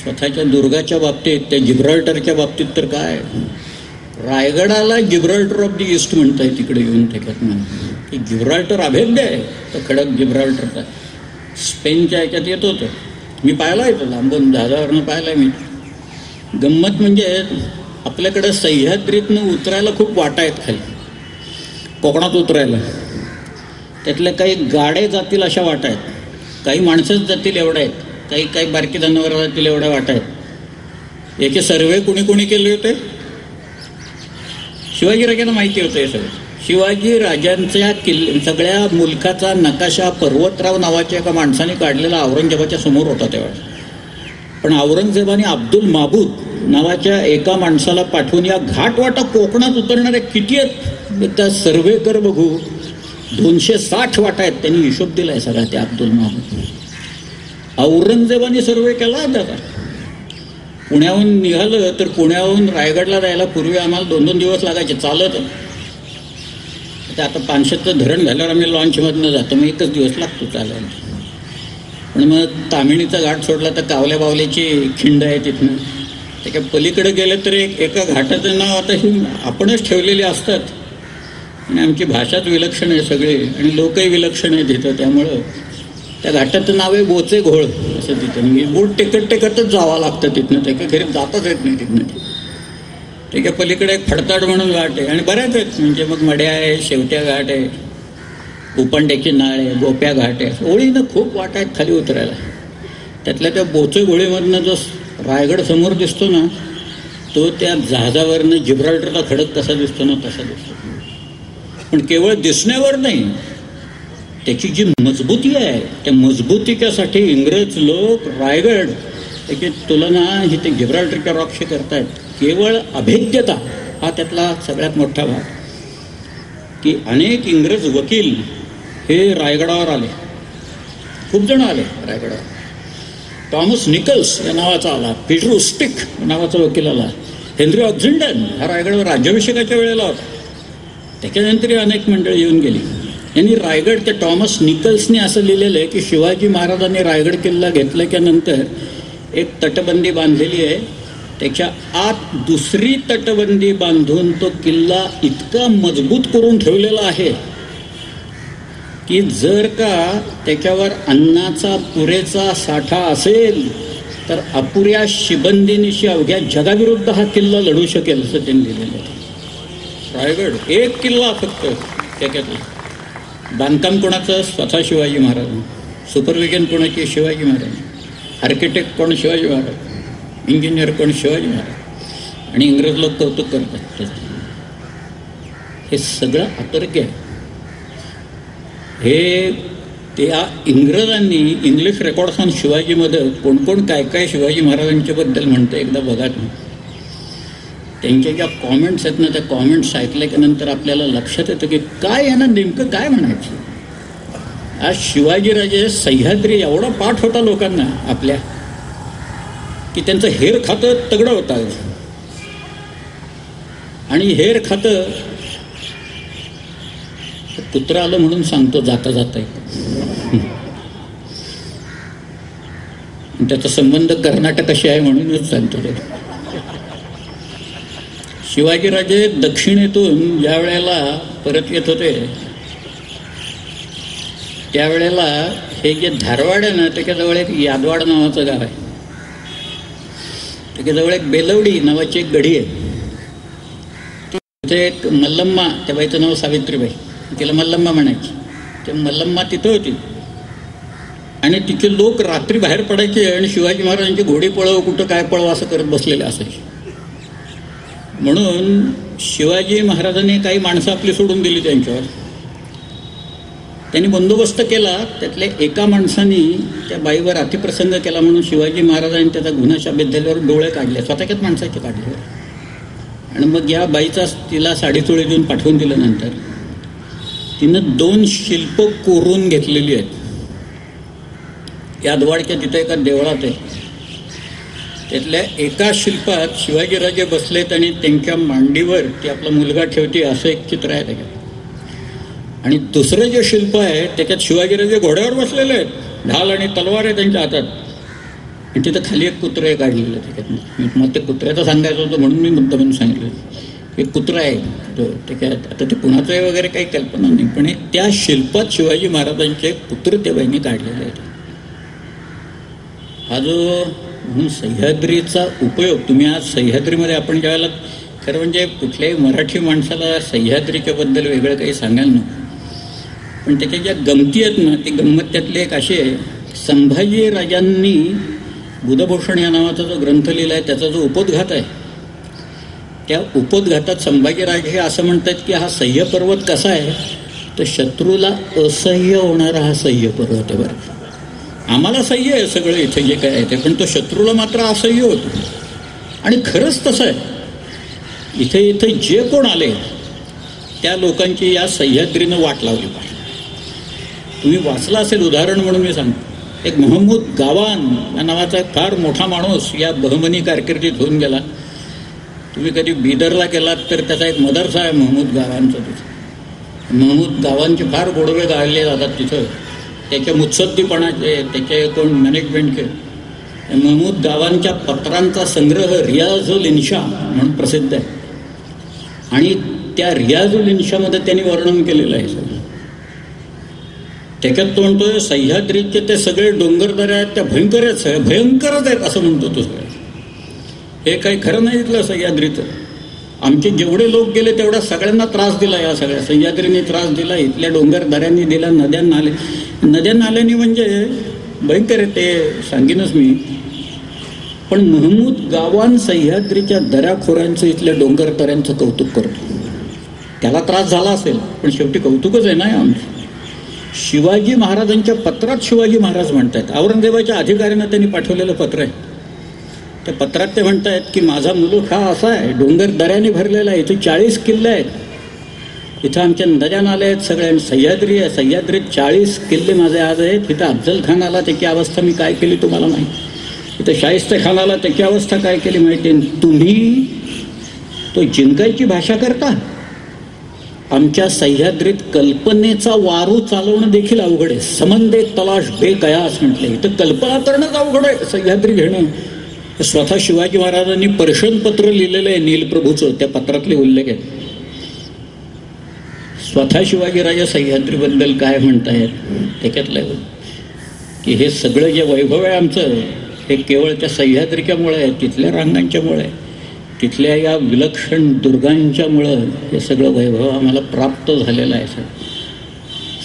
स्वतःच्या दुर्गाच्या बाबतीत त्या जिब्राल्टरच्या बाबतीत तर काय? रायगडाला जिब्राल्टर ऑफ द ईस्ट म्हणत आहे तिकडे येऊन त्याच्यातनं की जिब्राल्टर अभेद्य आहे तर खडक जिब्राल्टरचा. स्पेनच्या ह्याच्यात येत होतं. मी पाहिला आहे तो लांबून जहाजावरनं पाहिला मी. गंमत म्हणजे आपल्याकडं सह्याद्रीतनं उतरायला खूप वाटा आहेत खाली. कोकणात उतरायला. त्यातल्या काही गाड्या जातील अशा वाटा आहेत. काही माणसंच जातील एवढ्या आहेत. काही काही बारकी जनावरं जातील एवढ्या वाटा आहेत. याचे सर्वे कुणी कुणी केले होते? शिवाजीराजांना माहिती होतं हे सगळं. शिवाजी राजांच्या किल् सगळ्या मुलखाचा नकाशा पर्वतराव नावाच्या एका माणसाने काढलेला औरंगजेबाच्या समोर होता त्यावेळेस पण औरंगजेबाने अब्दुल माबूद नावाच्या एका माणसाला पाठवून या घाटवाटा कोकणात उतरणाऱ्या किती आहेत? त्या सर्वे कर बघू. दोनशे साठ वाटा आहेत. त्यांनी हिशोब दिलाय सगळा त्या अब्दुल माबूद. औरंगजेबाने सर्वे केला त्याचा. पुण्याहून निघालं तर पुण्याहून रायगडला जायला पूर्वी आम्हाला दोन दोन दिवस लागायचे. चालत ते आता पानशेतचं धरण झाल्यावर आम्ही लॉन्चमधनं जातो. मग एकच दिवस लागतो चालायला पण मग तामिणीचा घाट सोडला तर कावल्या बावल्याची खिंड आहे तिथनं. त्याच्या पलीकडे गेलं तर एक एका घाटाचं नाव आता ही आपणच ठेवलेली असतात. आणि आमची भाषाच विलक्षण आहे सगळी. आणि लोकही विलक्षण आहे तिथं. त्यामुळं त्या घाटाचं नाव आहे बोचे घोळ असं तिथं. म्हणजे बोट टेकत टेकतच जावं लागतं तिथनं. त्याच्या घरी जाताच येत नाही तिथनं. त्याच्या पलीकडे एक फडताड म्हणून घाट आहे. आणि बऱ्याच आहेत म्हणजे मग मड्या आहे शेवट्या घाट आहे उपंड्याची नाळ आहे गोप्या घाट आहे. ओळीनं खूप वाट आहेत खाली उतरायला. त्यातल्या त्या बोचे गोळीमधनं जो रायगड समोर दिसतो ना तो त्या जहाजावरनं जिब्राल्टरला खडक कसा दिसतो ना तसा दिसतो. पण केवळ दिसण्यावर नाही त्याची जी मजबूती आहे त्या मजबूतीच्यासाठी इंग्रज लोक रायगड त्याची तुलना ही ते जिब्राल्टरच्या रॉकशी करतायत. केवळ अभेद्यता हा त्यातला सगळ्यात मोठा भाग. की अनेक इंग्रज वकील हे रायगडावर आले. खूप जण आले रायगडावर. टॉमस निकल्स या नावाचा आला पीटर उस्टिक नावाचा वकील आला हेनरी ऑक्झिंडन हा रायगडावर राज्याभिषेकाच्या वेळेला होता. त्याच्यानंतरही अनेक मंडळी येऊन गेली. यांनी रायगड ते टॉमस निकल्सने असं लिहिलेलं आहे की शिवाजी महाराजांनी रायगड किल्ला घेतल्याच्यानंतर एक तटबंदी बांधलेली आहे. त्याच्या आत दुसरी तटबंदी बांधून तो किल्ला इतका मजबूत करून ठेवलेला आहे की जर का त्याच्यावर अन्नाचा पुरेचा साठा असेल तर अपुऱ्या शिबंदीनिशी अवघ्या जगाविरुद्ध हा किल्ला लढू शकेल असं त्यांनी लिहिलेलं आहे. रायगड एक किल्ला फक्त त्याच्यातला बांधकाम कोणाचं? स्वतः शिवाजी महाराज. सुपरविजन कोणाची? शिवाजी महाराज. आर्किटेक्ट कोण? शिवाजी महाराज. इंजिनियर कोण शिवाजी महाराज. आणि इंग्रज लोक कौतुक करतात. हे सगळं अतर्क्य आहे. हे त्या इंग्रजांनी इंग्लिश रेकॉर्ड्स ऑन शिवाजीमध्ये कोण कोण काय काय शिवाजी महाराजांच्याबद्दल म्हणतं एकदा बघा तुम्ही. त्यांच्या ज्या कॉमेंट्स आहेत ना त्या कॉमेंट्स ऐकल्यानंतर आपल्याला लक्षात येतं की काय यांना नेमकं काय म्हणायचं? आज शिवाजीराजे सह्याद्री एवढा पाठ होता लोकांना आपल्या. की त्यांचं हेर खातं तगडं होतं आणि हेर खातं पुत्र आलं म्हणून सांगतो जाता जाता त्याचा संबंध कर्नाटकाशी आहे म्हणूनच सांगतो ते शिवाजीराजे दक्षिणेतून ज्या वेळेला परत येत होते त्यावेळेला हे जे धारवाड आहे ना त्याच्याजवळ एक यादवाड नावाचं गाव आहे. त्याच्याजवळ एक बेलवडी नावाची एक गढी आहे. तिथे एक मल्लम्मा त्या बाईचं नाव सावित्रीबाई. तिला मल्लम्मा म्हणायची. ते मल्लम्मा तिथं होती. आणि तिथे लोक रात्री बाहेर पडायचे आणि शिवाजी महाराजांची घोडी पळव कुठं काय पळव असं करत बसलेले असायचे. म्हणून शिवाजी महाराजांनी काही माणसं आपली सोडून दिली त्यांच्यावर. त्यांनी बंदोबस्त केला त्यातल्या एका माणसाने त्या बाईवर अतिप्रसंग केला म्हणून शिवाजी महाराजांनी त्याचा गुन्हा बेद्दल्यावर डोळे काढले स्वतःच्याच माणसाचे काढले. आणि मग या बाईचा तिला साडीचोळी देऊन पाठवून दिलं नंतर. तिनं दोन शिल्प कोरून घेतलेली आहेत. यादवाडच्या तिथं एका देवळात आहे. त्यातल्या एका शिल्पात शिवाजीराजे बसलेत आणि त्यांच्या मांडीवर ती आपला मुलगा ठेवते असं एक चित्र आहे त्याच्यात. आणि दुसरं जे शिल्प आहे त्याच्यात शिवाजीराजे घोड्यावर बसलेले आहेत ढाल आणि तलवार आहे त्यांच्या हातात. आणि तिथं खाली एक कुत्रं आहे काढलेलं त्याच्यात. मग ते कुत्र्याचं सांगायचं होतं म्हणून मी मुद्दा म्हणून सांगितलं. एक कुत्रा आहे. तो त्याच्यात आता ते कुणाचं आहे वगैरे काही कल्पना नाही पण त्या शिल्पात शिवाजी महाराजांचे पुत्र त्या बाईंनी काढलेले आहेत. हा जो म्हणून सह्याद्रीचा उपयोग तुम्ही आज सह्याद्रीमध्ये आपण ज्यावेळेला खरं म्हणजे कुठल्याही मराठी माणसाला सह्याद्रीच्याबद्दल वेगळं काही सांगायला नको. पण त्याच्या ज्या गमती आहेत ना ते गंमत त्यातले एक असे संभाजी राजांनी बुधभूषण या नावाचा जो ग्रंथ लिहिला आहे त्याचा जो उपोद्घात आहे. त्या उपोद्घातात संभाजीराजे हे असं म्हणतात की हा सह्य पर्वत कसा आहे? तर शत्रूला असह्य होणारा हा सह्य पर्वत आहे बरं. आम्हाला सह्य आहे सगळं इथे जे काय आहे ते पण तो शत्रूला मात्र असह्य होतो. आणि खरंच तसं आहे. इथे इथे जे कोण आले त्या लोकांची या सह्याद्रीनं वाट लावली पाहिजे. तुम्ही वाचला असेल उदाहरण म्हणून मी सांगतो. एक महमूद गावान या नावाचा फार मोठा माणूस या बहमनी कारकिर्दीत होऊन गेला. तुम्ही कधी बिदरला गेलात तर त्याचा एक मदरसा आहे महमूद गावांचा तिथं. महमूद गावांचे फार गोडवे गाळले जातात तिथं. त्याच्या मुत्सद्दीपणाचे त्याचे कोण मॅनेजमेंटचे महमूद गावांच्या पत्रांचा संग्रह रियाजुल इन्शा म्हणून प्रसिद्ध आहे. आणि त्या रियाजुल इन्शामध्ये त्यांनी वर्णन केलेलं आहे सगळं. त्याच्यात तो म्हणतोय सह्याद्रीचे ते सगळे डोंगरदऱ्या आहेत त्या भयंकरच आहे भयंकरच आहेत असं म्हणतो तो सगळं. हे काही खरं नाही इथलं सह्याद्रीचं आमचे जेवढे लोक गेले तेवढा सगळ्यांना त्रास दिला या सगळ्या. सह्याद्रीने त्रास दिला इथल्या डोंगर दऱ्यांनी दिला नद्या नाले. नद्या नाल्यांनी म्हणजे भयंकर आहे ते सांगेनच मी. पण महमूद गावान सह्याद्रीच्या दऱ्याखोऱ्यांचं इथल्या डोंगर दऱ्यांचं कौतुक करतो. त्याला त्रास झाला असेल पण शेवटी कौतुकच आहे ना आमचं. शिवाजी महाराजांच्या पत्रात शिवाजी महाराज म्हणतायत. औरंगजेबाच्या अधिकाऱ्यांना त्यांनी पाठवलेलं पत्र आहे. त्या पत्रात ते म्हणतायत की माझा मुलूक हा असा आहे डोंगर दऱ्याने भरलेला आहे इथे चाळीस किल्ले आहेत. इथं आमच्या नद्या नाल्या आहेत सगळ्या सह्याद्री आहे. सह्याद्रीत चाळीस किल्ले माझे आज आहेत. तिथं अफजल खान आला त्याची अवस्था मी काय केली तुम्हाला माहीत? इथं शाहिस्त खान आला त्याची अवस्था काय केली माहिती? तुम्ही तो जिंकायची भाषा करता? आमच्या सह्याद्रीत कल्पनेचा वारू चालवणं देखील अवघड आहे. समंदे तलाश बेकयास म्हटले. तर कल्पना करणंच अवघड आहे सह्याद्री घेणं. स्वतः शिवाजी महाराजांनी पर्शन पत्र लिहिलेलं आहे नीलप्रभूचं. त्या पत्रातले उल्लेख आहेत. स्वतः शिवाजीराजा सह्याद्रीबद्दल काय म्हणतायत? त्याच्यातलं की हे सगळं जे वैभव आहे आमचं हे केवळ त्या सह्याद्रीच्यामुळे आहे तिथल्या रांगांच्यामुळे आहे. तिथल्या या विलक्षण दुर्गांच्यामुळं हे सगळं वैभव आम्हाला प्राप्त झालेलं आहे सर.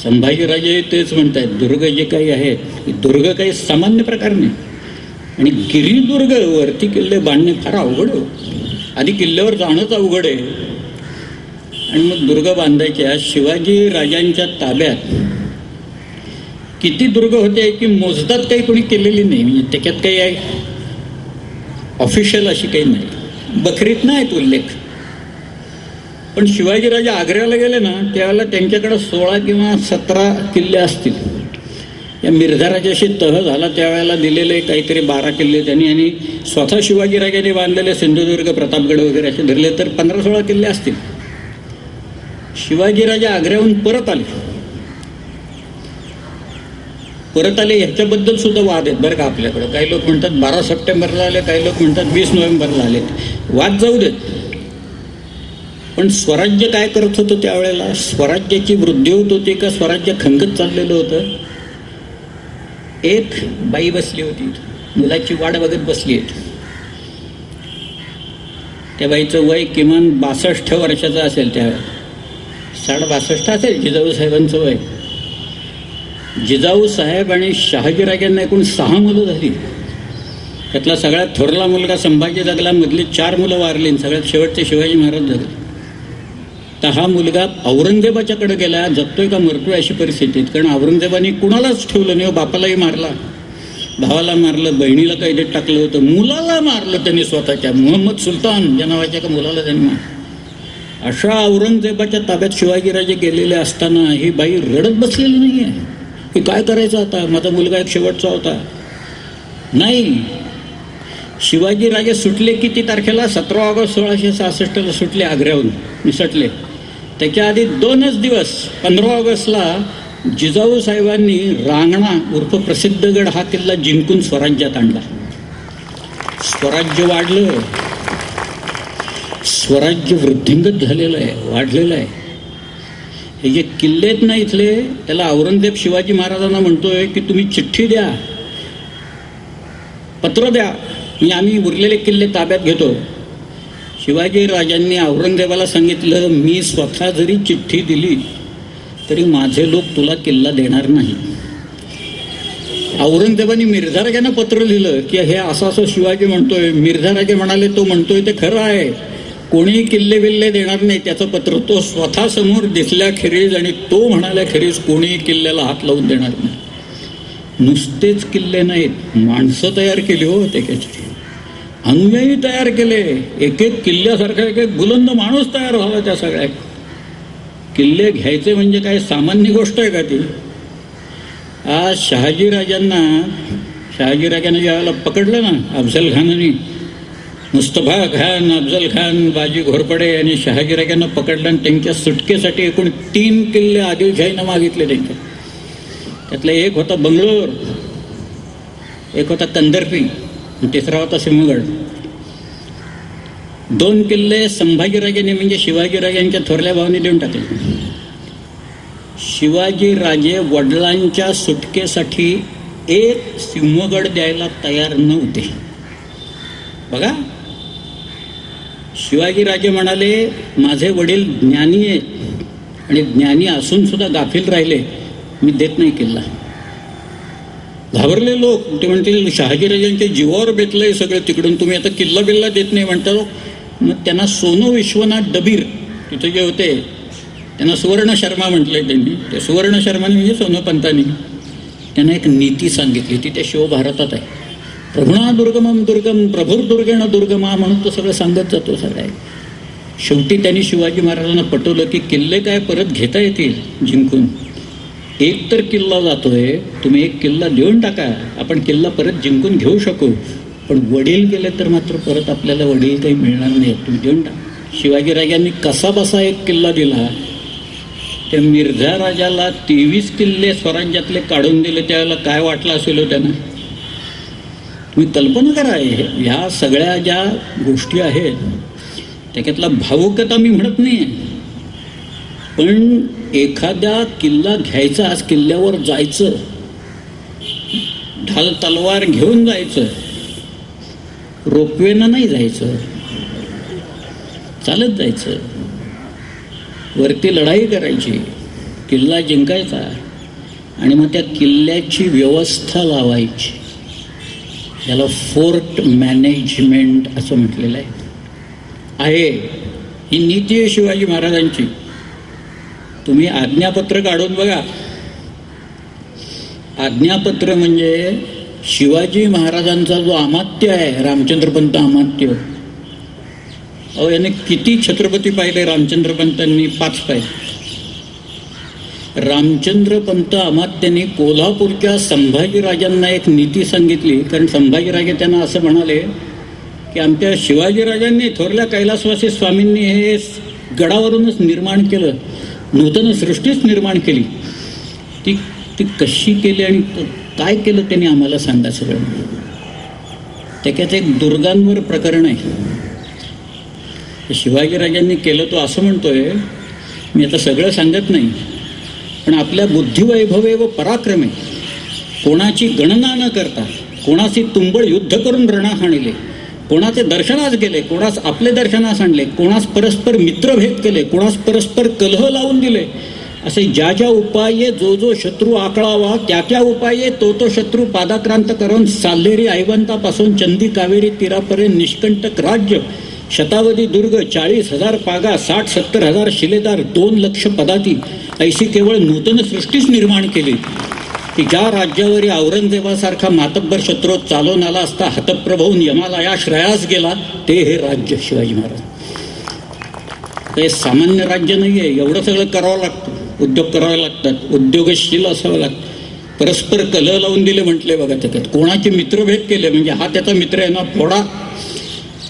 संभाजीराजे तेच म्हणत आहेत दुर्ग जे काही आहेत दुर्ग काही सामान्य प्रकार नाही. आणि गिरीदुर्ग वरती किल्ले बांधणे फार अवघड हो आधी किल्ल्यावर जाणंच अवघड आहे. आणि मग दुर्ग बांधायच्या शिवाजी राजांच्या ताब्यात किती दुर्ग होते की मोजदात काही कोणी केलेली नाही. म्हणजे त्याच्यात काही आहे? ऑफिशियल अशी काही नाही. बकरीत नाहीत उल्लेख पण शिवाजीराजे आग्र्याला गेले ना त्यावेळेला त्यांच्याकडे सोळा किंवा सतरा किल्ले असतील. या मिर्झा राजाशी तह झाला त्यावेळेला दिलेले काहीतरी बारा किल्ले त्यांनी आणि स्वतः शिवाजीराजांनी बांधलेले सिंधुदुर्ग प्रतापगड वगैरे असे धरले तर पंधरा सोळा किल्ले असतील. शिवाजीराजे आग्र्याहून परत आले. परत आले ह्याच्याबद्दल सुद्धा वाद आहेत बरं का आपल्याकडं. काही लोक म्हणतात बारा सप्टेंबरला आले काही लोक म्हणतात वीस नोव्हेंबरला आले. वाद जाऊ देत. पण स्वराज्य काय करत होतं त्यावेळेला? स्वराज्याची वृद्धी होत होती का? स्वराज्य खंगत चाललेलं होतं? एक बाई बसली होती मुलाची वाट बघत बसली आहेत. त्या बाईचं वय किमान बासष्ट वर्षाचं असेल त्यावेळेला. साठ बासष्ट असेल जिजाऊ साहेबांचं वय. जिजाऊ साहेब आणि शहाजीराजांना एकूण सहा मुलं झाली. त्यातला सगळ्यात थोरला मुलगा संभाजी जगला मधली चार मुलं वारली सगळ्यात शेवटचे शिवाजी महाराज झाले तर हा मुलगा औरंगजेबाच्याकडे गेला जगतोय का मरतोय अशी परिस्थितीत कारण औरंगजेबाने कुणालाच ठेवलं नाही हो, बापालाही मारला. भावाला मारलं बहिणीला कैदेत टाकलं होतं मुलाला मारलं त्यांनी स्वतःच्या. मोहम्मद सुलतान या नावाच्या का मुलाला त्यांनी मारलं. अशा औरंगजेबाच्या ताब्यात शिवाजीराजे गेलेले असताना ही बाई रडत बसलेली नाही आहे की काय करायचं आता? माझा मुलगा एक शेवटचा होता. नाही. शिवाजीराजे सुटले किती तारखेला? सतरा ऑगस्ट सोळाशे सहासष्टला सुटले आग्र्याहून. निसटले. त्याच्या आधी दोनच दिवस पंधरा ऑगस्टला जिजाऊ साहेबांनी रांगणा उर्फ प्रसिद्धगड हा किल्ला जिंकून स्वराज्यात आणला. स्वराज्य वाढलं. स्वराज्य वृद्धिंगत झालेलं आहे वाढलेलं आहे. किल्लेत ना इथले त्याला औरंगजेब शिवाजी महाराजांना म्हणतोय की तुम्ही चिठ्ठी द्या पत्र द्या. म्हणजे आम्ही उरलेले किल्ले ताब्यात घेतो. शिवाजी राजांनी औरंगजेबाला सांगितलं मी स्वतः जरी चिठ्ठी दिली तरी माझे लोक तुला किल्ला देणार नाही. औरंगजेबाने मिर्झा पत्र लिहिलं की हे असं असं शिवाजी म्हणतोय. मिर्झा म्हणाले तो म्हणतोय ते खरं आहे. कोणी किल्ले बिल्ले देणार नाही त्याचं पत्र तो स्वतः समोर दिसल्याखेरीज आणि तो म्हणाल्याखेरीज कोणी किल्ल्याला हात लावून देणार नाही. नुसतेच किल्ले नाहीत माणसं तयार केली हो त्याच्याची अनुयायी तयार केले एक एक किल्ल्यासारखा एक एक बुलंद माणूस तयार व्हावा त्या सगळ्या किल्ले घ्यायचे म्हणजे काय सामान्य गोष्ट आहे का ती? आज शहाजीराजांना शहाजीराजांना ज्यावेळेला पकडलं ना अफजल खानाने मुस्तफा खान अफजल खान बाजी घोरपडे आणि शहाजीराजांना पकडलं आणि त्यांच्या सुटकेसाठी एकूण तीन किल्ले आदिलशाहीनं मागितले त्यांच्या त्यातला एक होता बंगलोर एक होता कंदर्पी आणि तिसरा होता सिंहगड. दोन किल्ले संभाजीराजांनी म्हणजे शिवाजीराजांच्या थोरल्या भावाने देऊन टाकले. शिवाजीराजे वडिलांच्या सुटकेसाठी एक सिंहगड द्यायला तयार नव्हते. बघा शिवाजीराजे म्हणाले माझे वडील ज्ञानी आहेत आणि ज्ञानी असून सुद्धा गाफील राहिले. मी देत नाही किल्ला. घाबरले लोक. ते म्हणतील शहाजीराजांच्या जीवावर बेतलंय सगळं तिकडून. तुम्ही आता किल्ला बिल्ला देत नाही म्हणता मग त्यांना सोनू विश्वनाथ डबीर तिथे जे होते त्यांना सुवर्ण शर्मा म्हटलंय त्यांनी. ते सुवर्ण शर्माने म्हणजे सोनोपंतांनी त्यांना एक नीती सांगितली ती त्या शिवभारतात आहे. प्रभुणा दुर्गमम दुर्गम प्रभुर दुर्गेण दुर्गमा म्हणून तो सगळं सांगत जातो सगळ्या शेवटी त्यांनी शिवाजी महाराजांना पटवलं की किल्ले काय परत घेता येतील जिंकून? एक तर किल्ला जातोय तुम्ही एक किल्ला देऊन टाका आपण किल्ला परत जिंकून घेऊ शकू. पण वडील गेले तर मात्र परत आपल्याला वडील काही मिळणार नाही तुम्ही देऊन टाका. शिवाजीराजांनी कसा बसा एक किल्ला दिला? त्या मिर्झा राजाला तेवीस किल्ले स्वराज्यातले काढून दिले त्यावेळेला काय वाटलं असेल हो त्यांना? तुम्ही कल्पना करा ह्या सगळ्या ज्या गोष्टी आहेत त्याच्यातला भावुकता मी म्हणत नाही पण एखाद्या किल्ला घ्यायचा आज किल्ल्यावर जायचं ढाल तलवार घेऊन जायचं रोपवेनं नाही जायचं चालत जायचं वरती लढाई करायची किल्ला जिंकायचा आणि मग त्या किल्ल्याची व्यवस्था लावायची. याला फोर्ट मॅनेजमेंट असं म्हटलेलं आहे. आहे. ही नीती आहे शिवाजी महाराजांची. तुम्ही आज्ञापत्र काढून बघा. आज्ञापत्र म्हणजे शिवाजी महाराजांचा जो अमात्य आहे रामचंद्रपंत अमात्य. अहो याने किती छत्रपती पाहिले रामचंद्रपंतांनी पाच पाहिले. रामचंद्रपंत अमात्यांनी कोल्हापूरच्या संभाजीराजांना एक नीती सांगितली. कारण संभाजीराजे त्यांना असं म्हणाले की आमच्या शिवाजीराजांनी थोरल्या कैलासवासी स्वामींनी हे गडावरूनच निर्माण केलं. नूतन सृष्टीच निर्माण केली. ती ती कशी केली आणि काय केलं त्यांनी आम्हाला सांगा सगळं. त्याच्यात एक दुर्गांवर प्रकरण आहे. शिवाजीराजांनी केलं तो असं म्हणतोय मी आता सगळं सांगत नाही. पण आपल्या बुद्धिवैभवे व पराक्रमे कोणाची गणना न करता कोणाशी तुंबळ युद्ध करून रणा हाणले कोणाचे दर्शनास गेले कोणास आपले दर्शनास आणले कोणास परस्पर मित्रभेद केले कोणास परस्पर कलह लावून दिले असे ज्या ज्या उपाये जो जो शत्रू आकळावा त्या त्या उपाये तो तो शत्रू पादाक्रांत करून साल्हेरी ऐवंतापासून चंदी कावेरी तीरापर्यंत निष्कंटक राज्य शतावधी दुर्ग चाळीस हजार पागा साठ सत्तर हजार शिलेदार दोन लक्ष पदाती ऐशी केवळ नूतन सृष्टीच निर्माण केली की ज्या राज्यावरील औरंगजेबासारखा मातब्बर शत्रू चालून आला असता हतप्रभवून यमाला या श्रेयास गेला ते हे राज्य शिवाजी महाराज. हे सामान्य राज्य नाही आहे एवढं सगळं करावं लागतं उद्योग करावे लागतात उद्योगशील असावं लागतं. परस्पर कलह लावून दिले म्हटले बघा त्याच्यात. कोणाचे मित्रभेद केले? म्हणजे हा त्याचा मित्र आहे ना फोडा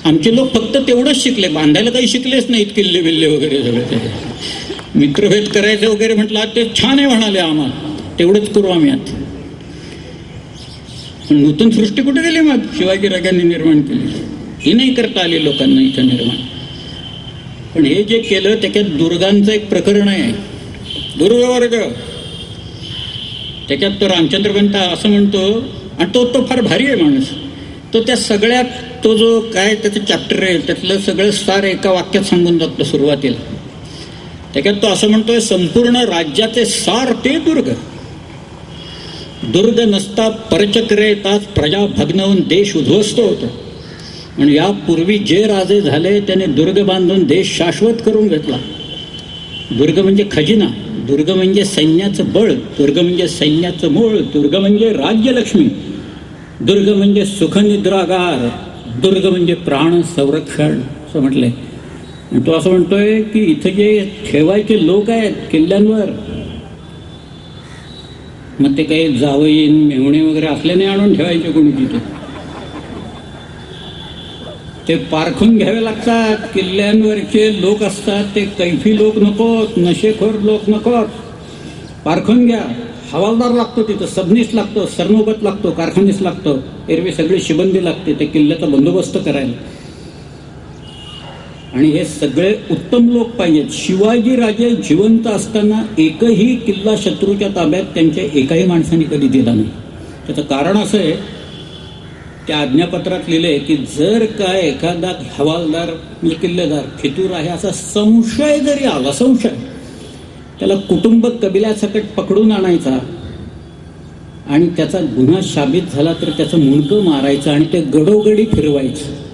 आमचे लोक फक्त तेवढंच शिकले बांधायला काही शिकलेच नाहीत किल्ले बिल्ले वगैरे सगळे मित्रभेद करायचे वगैरे म्हटलं ते छान आहे म्हणाले आम्हाला. तेवढंच करू आम्ही आता. पण नूतन सृष्टी कुठे गेली मग? शिवाजी राजांनी निर्माण केली. ही नाही करता आली लोकांना इथं निर्माण. पण हे जे केलं त्याच्यात दुर्गांचं एक प्रकरण आहे. दुर्गवर्ग. त्याच्यात तो रामचंद्रपंत असं म्हणतो आणि तो तो फार भारी आहे माणूस. तो त्या सगळ्यात तो जो काय त्याचं चॅप्टर आहे त्यातलं सगळं सार एका वाक्यात सांगून जातो सुरुवातीला. त्याच्यात तो असं म्हणतोय संपूर्ण राज्याचे सार ते दुर्ग. दुर्ग नसता परचक्रे येतात प्रजा भग्न देश उद्ध्वस्त होतो. आणि यापूर्वी जे राजे झाले त्याने दुर्ग बांधून देश शाश्वत करून घेतला. दुर्ग म्हणजे खजिना दुर्ग म्हणजे सैन्याचं बळ दुर्ग म्हणजे सैन्याचं मूळ दुर्ग म्हणजे राज्यलक्ष्मी दुर्ग म्हणजे सुखनिद्रागार दुर्ग म्हणजे प्राण संरक्षण असं म्हटलंय. आणि तो असं म्हणतोय की इथं जे ठेवायचे लोक आहेत किल्ल्यांवर मग ते काही जावईन मेहुणे वगैरे असल्याने आणून ठेवायचे कोणी तिथे. ते पारखून घ्यावे लागतात किल्ल्यांवरचे लोक असतात ते कैफी लोक नकोत नशेखोर लोक नकोत. पारखून घ्या. हवालदार लागतो तिथं सबनीस लागतो सरनोबत लागतो कारखानीस लागतो. एरवी सगळी शिबंदी लागते त्या किल्ल्याचा बंदोबस्त करायला. आणि हे सगळे उत्तम लोक पाहिजेत. शिवाजी राजे जिवंत असताना एकही किल्ला शत्रूच्या ताब्यात त्यांच्या एकाही माणसाने कधी दिला नाही. त्याचं कारण असं आहे त्या आज्ञापत्रात लिहिले की जर काय एखादा हवालदार म्हणजे किल्लेदार फितूर आहे असा संशय जरी आला संशय त्याला कुटुंब कबिल्यासकट पकडून आणायचा आणि त्याचा गुन्हा शाबित झाला तर त्याचं मुंडकं मारायचं आणि ते गडोगडी फिरवायचं.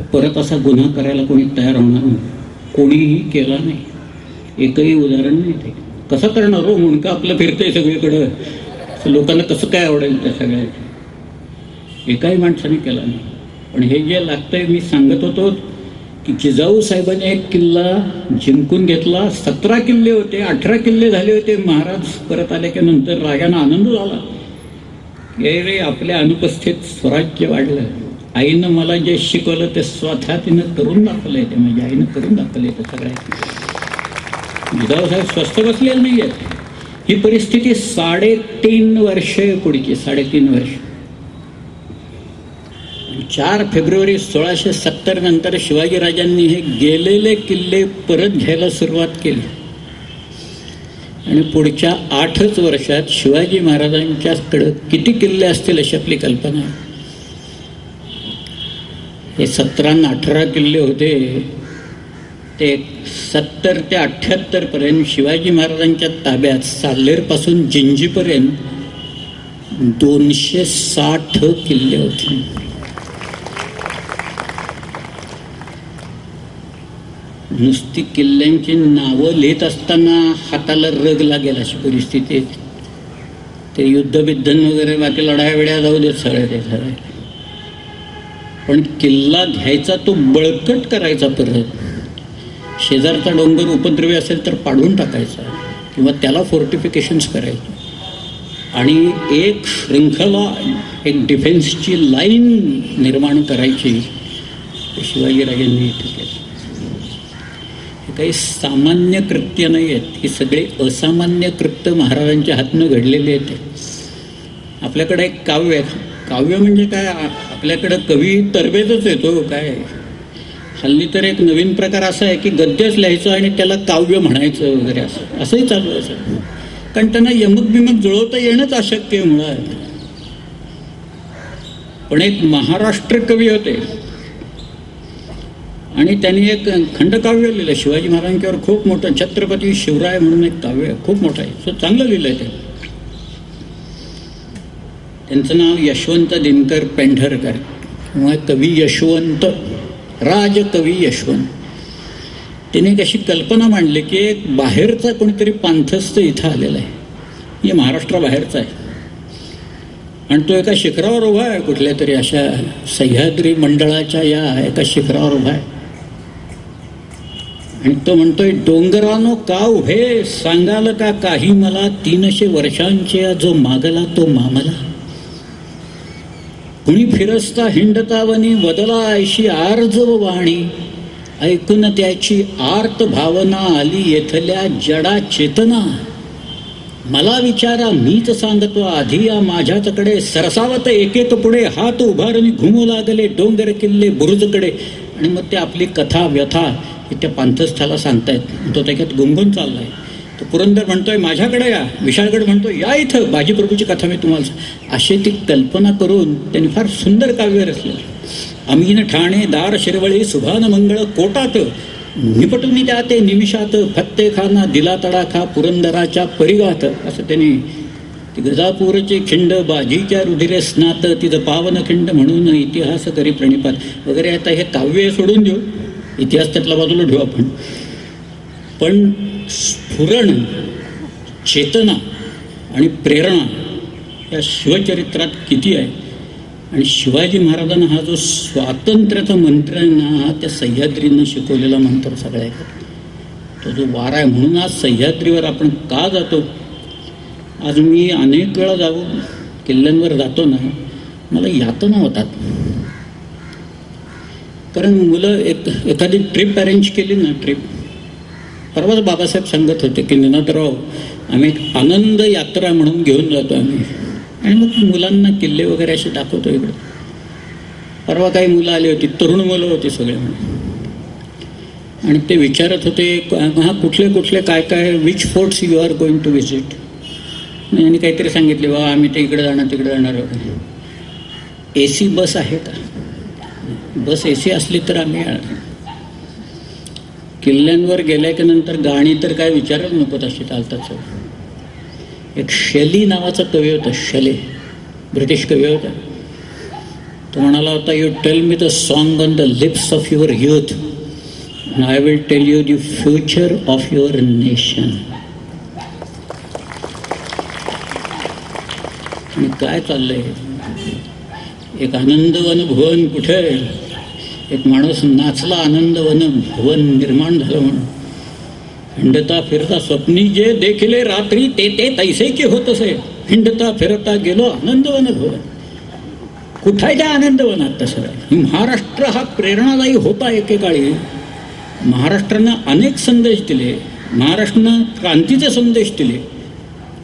परत असा गुन्हा करायला कोणी तयार होणार नाही. कोणीही केला नाही. एकही उदाहरण नाही ते. कसं करणार हो? मुंडकं आपलं फिरतंय सगळीकडं. लोकांना कसं काय आवडेल त्या सगळ्या एकाही माणसाने केला नाही. पण हे जे लागतंय मी सांगत होतो की जिजाऊ साहेबांनी एक किल्ला जिंकून घेतला. सतरा किल्ले होते अठरा किल्ले झाले होते. महाराज परत आले की नंतर राजांना आनंद झाला. की रे आपल्या अनुपस्थित स्वराज्य वाढलं. आईनं मला जे शिकवलं ते स्वतः तिनं करून दाखवलंय ते म्हणजे आईनं करून दाखवलंय ते सगळ्या जिजाऊसाहेब स्वस्त बसलेले नाही आहेत ही परिस्थिती साडेतीन वर्ष पुढची साडेतीन वर्ष. चार फेब्रुवारी सोळाशे सत्तर नंतर शिवाजीराजांनी हे गेलेले किल्ले परत घ्यायला सुरुवात केली. आणि पुढच्या आठच वर्षात शिवाजी महाराजांच्याकडं किती किल्ले असतील अशी आपली कल्पना आहे. हे सतरा अठरा किल्ले होते. ते सत्तर ते अठ्ठ्याहत्तरपर्यंत शिवाजी महाराजांच्या ताब्यात साल्लेरपासून जिंजीपर्यंत दोनशे साठ किल्ले होते. नुसती किल्ल्यांची नावं लिहित असताना हाताला रग लागेल अशी परिस्थिती ते युद्धबिद्धन वगैरे बाकी लढाया वेड्या जाऊ देत सगळे ते सगळे. पण किल्ला घ्यायचा तो बळकट करायचा परत. शेजारचा डोंगर उपद्रवी असेल तर पाडून टाकायचा किंवा त्याला फोर्टिफिकेशन्स करायचे. आणि एक शृंखला एक डिफेन्सची लाईन निर्माण करायची. शिवाजीराजांनी इथे केलं. काही सामान्य कृत्य नाही आहेत. ही सगळे असामान्य कृत्य महाराजांच्या हातनं घडलेले आहेत. आपल्याकडे एक काव्य आहे. काव्य म्हणजे काय? आपल्याकडं कवी तरबेजच येतो हो, काय? हल्ली तर एक नवीन प्रकार असा आहे की गद्यच लिहायचं आणि त्याला काव्य म्हणायचं वगैरे असं. असंही चालू असं कारण त्यांना यमक बिमक जुळवता येणंच अशक्य मुळात. पण एक महाराष्ट्र कवी होते. आणि त्यांनी एक खंडकाव्य लिहिलं. शिवाजी महाराजांच्यावर खूप मोठं छत्रपती शिवराय म्हणून एक काव्य खूप मोठं आहे. सो चांगलं लिहिलं आहे ते त्यांचं नाव यशवंत दिनकर पेंढरकर किंवा कवी यशवंत राजकवी यशवंत. त्याने एक अशी कल्पना मांडली की एक बाहेरचा कोणीतरी पांथस्थ इथं आलेला आहे. हे महाराष्ट्राबाहेरचा आहे. आणि तो एका शिखरावर उभा आहे कुठल्या तरी अशा सह्याद्री मंडळाच्या या एका शिखरावर उभा आहे. आणि तो म्हणतोय डोंगरानो का उभे? सांगाल का काही मला? तीनशे वर्षांचे जो मागला तो मामला. कुणी फिरस्ता हिंडतावनी वदला ऐशी आर्जव वाणी. ऐकून त्याची आर्त भावना आली येथल्या जडा चेतना. मला विचारा मीच सांगतो आधी या माझ्याचकडे सरसावत एकेक पुढे हात उभारून घुमू लागले डोंगर किल्ले बुरुजकडे. आणि मग ते आपली कथा व्यथा त्या पांथस्थाला सांगतायत. तो त्याच्यात गुंगून चाललाय. तो पुरंदर म्हणतोय माझ्याकडे या. विशाळगड म्हणतो या इथं. बाजीप्रभूची कथा मी तुम्हाला अशी ती कल्पना करून त्यांनी फार सुंदर काव्य रचलं अमीन ठाणे दार शिरवळी सुभान मंगळ कोटात निपटून त्या ते निमिषात फत्ते खाना दिला तडाखा पुरंदराच्या परिगात असं त्यांनी ती गजापूरचे खिंड बाजीच्या रुधिरे स्नात तिथं पावन खिंड म्हणून इतिहास करी प्रणिपात. वगैरे आता हे काव्य सोडून देऊ. इतिहास त्यातल्या बाजूला ठेवू आपण. पण स्फुरण चेतना आणि प्रेरणा या शिवचरित्रात किती आहे? आणि शिवाजी महाराजांना हा जो स्वातंत्र्याचा मंत्र आहे ना हा त्या सह्याद्रीनं शिकवलेला मंत्र सगळ्या तो जो वारा आहे म्हणून आज सह्याद्रीवर आपण का जातो? आज मी अनेक वेळा जाऊ किल्ल्यांवर जातो ना मला यातना होतात. कारण मुलं एक एखादी ट्रिप अरेंज केली ना ट्रिप परवाच बाबासाहेब सांगत होते की निनादराव आम्ही एक आनंद यात्रा म्हणून घेऊन जातो आम्ही. आणि मग मुलांना किल्ले वगैरे असे दाखवतो इकडे. परवा काही मुलं आली होती तरुण मुलं होती सगळे म्हणून. आणि ते विचारत होते हा कुठले कुठले काय काय which forts you are going to visit आणि काहीतरी सांगितले बाबा आम्ही ते इकडे जाणार तिकडे जाणार वगैरे ए सी बस आहे का? बस ए सी असली तर आम्ही किल्ल्यांवर गेल्या की नंतर गाणी तर काय विचारच नको तशी चालतात सगळं. एक शेली नावाचा कवी होता शले. ब्रिटिश कवी होता. तो म्हणाला होता you tell me the song on the lips of your youth I will tell you the future of your nation काय चाललंय? एक आनंदवन भुवन कुठे? एक माणूस नाचला आनंदवन भुवन निर्माण झालं म्हणून. हिंडता फिरता स्वप्नी जे देखिले रात्री ते ते तैसे की होत असे हिंडता फिरता गेलो आनंदवन भुवन. कुठायच्या आनंदवनात तसं? महाराष्ट्र हा प्रेरणादायी होता एकेकाळी. महाराष्ट्रानं अनेक संदेश दिले. महाराष्ट्रानं क्रांतीचे संदेश दिले.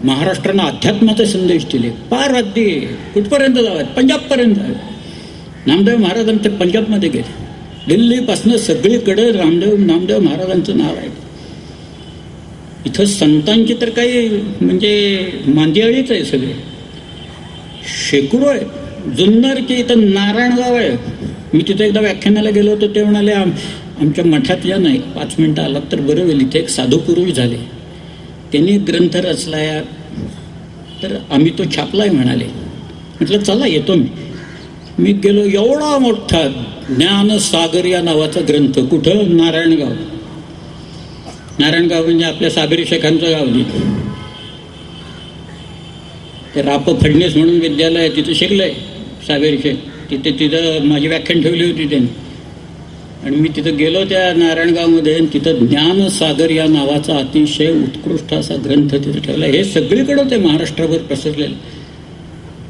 महाराष्ट्रानं अध्यात्माचे संदेश दिले. पार अगदी कुठपर्यंत जावेत पंजाबपर्यंत नामदेव महाराजांचे पंजाबमध्ये गेले. दिल्लीपासनं सगळीकडे रामदेव नामदेव महाराजांचं नाव आहे. इथं संतांची तर काही म्हणजे मांदियाळीच आहे सगळे. शेकडो आहे जुन्नरचे इथं नारायणगाव आहे. मी तिथे एकदा व्याख्यानाला गेलो होतो ते म्हणाले आम आमच्या मठात या नाही. पाच मिनटं आलात तर बरं होईल. इथे एक साधू पूर्वी झाले. त्यांनी ग्रंथ रचलाय. तर आम्ही तो छापलाय म्हणाले. म्हटलं चला येतो मी. मी गेलो एवढा मोठा ज्ञानसागर या नावाचा ग्रंथ कुठं? नारायणगाव. नारायणगाव म्हणजे आपल्या साबेरी शेखांचं गाव नाही ते राप फडणीस म्हणून विद्यालय तिथं शिकलंय साबेरी शेख. तिथे तिथं माझी व्याख्यान ठेवली होती त्यांनी. आणि मी तिथं गेलो त्या नारायणगावमध्ये तिथं ज्ञानसागर या नावाचा अतिशय उत्कृष्ट असा ग्रंथ तिथं ठेवला हे सगळीकडं ते महाराष्ट्रभर पसरलेलं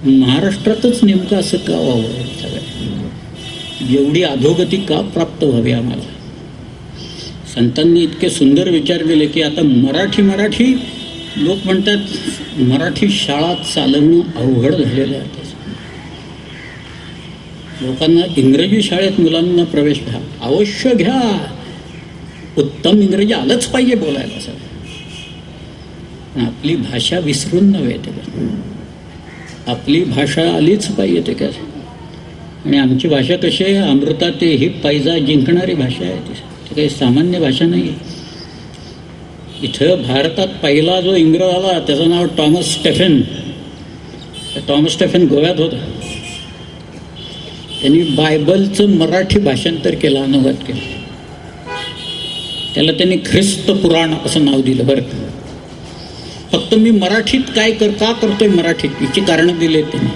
महाराष्ट्रातच नेमकं असं का व्हावं सगळं एवढी अधोगती का प्राप्त व्हावी आम्हाला? संतांनी इतके सुंदर विचार केले की आता मराठी मराठी लोक म्हणतात मराठी शाळा चालवणं अवघड झालेलं आहे लोकांना इंग्रजी शाळेत मुलांना प्रवेश घ्या. अवश्य घ्या. उत्तम इंग्रजी आलंच पाहिजे बोलायला सर आपली भाषा विसरून नव्हे ते आपली भाषा आलीच पाहिजे ते काय आणि आमची भाषा कशी आहे? अमृता ते ही पैजा जिंकणारी भाषा आहे ती. काही सामान्य भाषा नाही इथं भारतात पहिला जो इंग्रज आला त्याचं नाव टॉमस स्टेफेन. टॉमस स्टेफेन गोव्यात होता. त्यांनी बायबलचं मराठी भाषांतर केलं अनुवाद केलं. त्याला त्यांनी ख्रिस्त पुराण असं नाव दिलं बरं फक्त मी मराठीत काय कर का करतोय मराठीत? याची कारणं दिली त्यांनी.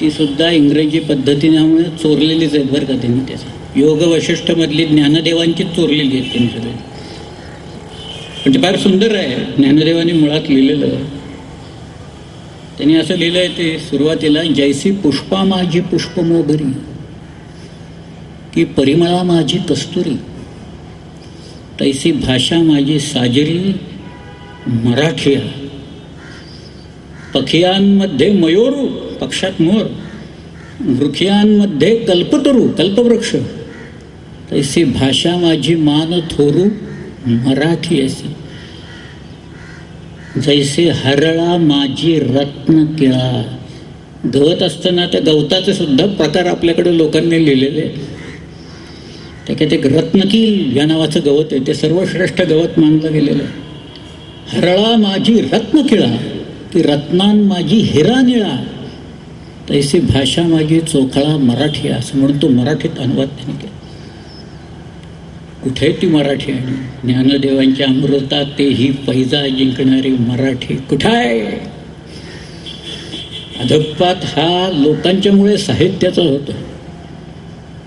ती सुद्धा इंग्रजी पद्धतीने चोरलेलीच आहेत बरं का त्यांनी त्याचं. योग वैशिष्ट्यमधली ज्ञानदेवांचीच चोरलेली आहेत त्यांनी सगळे. पण ते फार सुंदर आहे. ज्ञानदेवाने मुळात लिहिलेलं. त्यांनी असं लिहिलं आहे ते सुरुवातीला जैसी पुष्पा माझी पुष्पमोगरी की परिमळा माझी कस्तुरी तैसी भाषा माझी साजरी मराठिया पखियांमध्ये मयोरू पक्षात मोर. वृखियांमध्ये कल्पतरू कल्पवृक्ष. तैसी भाषा माझी मान थोरू मराठी असे जैसे हरळा माझी रत्न किळा गवत असताना त्या गवताचे सुद्धा प्रकार आपल्याकडे लोकांनी लिहिलेले. त्याच्यात एक रत्नकील या नावाचं गवत आहे ते सर्वश्रेष्ठ गवत मानलं गेलेलं आहे. हरळा माझी रत्नकिळा की रत्नान माझी हिरा निळा. तैसी भाषा माझी चोखळा मराठी असं म्हणून तो मराठीत अनुवाद त्यांनी केला. कुठे ती मराठी आणि ज्ञानदेवांच्या अमृता ते ही पैजा जिंकणारी मराठी. कुठाय? अधपात हा लोकांच्यामुळे साहित्याचा होतो.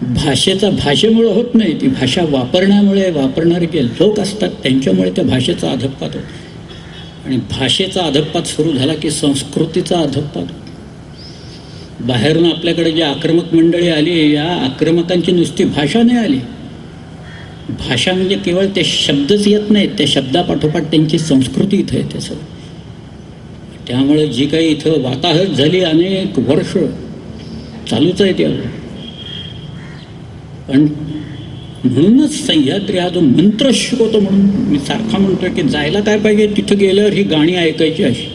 भाषेचा भाषेमुळे होत नाही ती भाषा वापरण्यामुळे वापरणारे जे लोक असतात त्यांच्यामुळे त्या भाषेचा अधपात होतो. आणि भाषेचा अधपात सुरू झाला की संस्कृतीचा अधपात बाहेरून आपल्याकडे जी आक्रमक मंडळी आली या आक्रमकांची नुसती भाषा नाही आली. भाषा म्हणजे केवळ ते शब्दच येत नाहीत त्या शब्दापाठोपाठ त्यांची संस्कृती इथं येते सर त्यामुळे जी काही इथं वाताहत झाली अनेक वर्ष चालूच आहे त्या पण म्हणूनच सह्याद्री हा जो मंत्र शिकवतो म्हणून मी सारखा म्हणतोय की जायला काय पाहिजे? तिथं गेल्यावर ही गाणी ऐकायची अशी.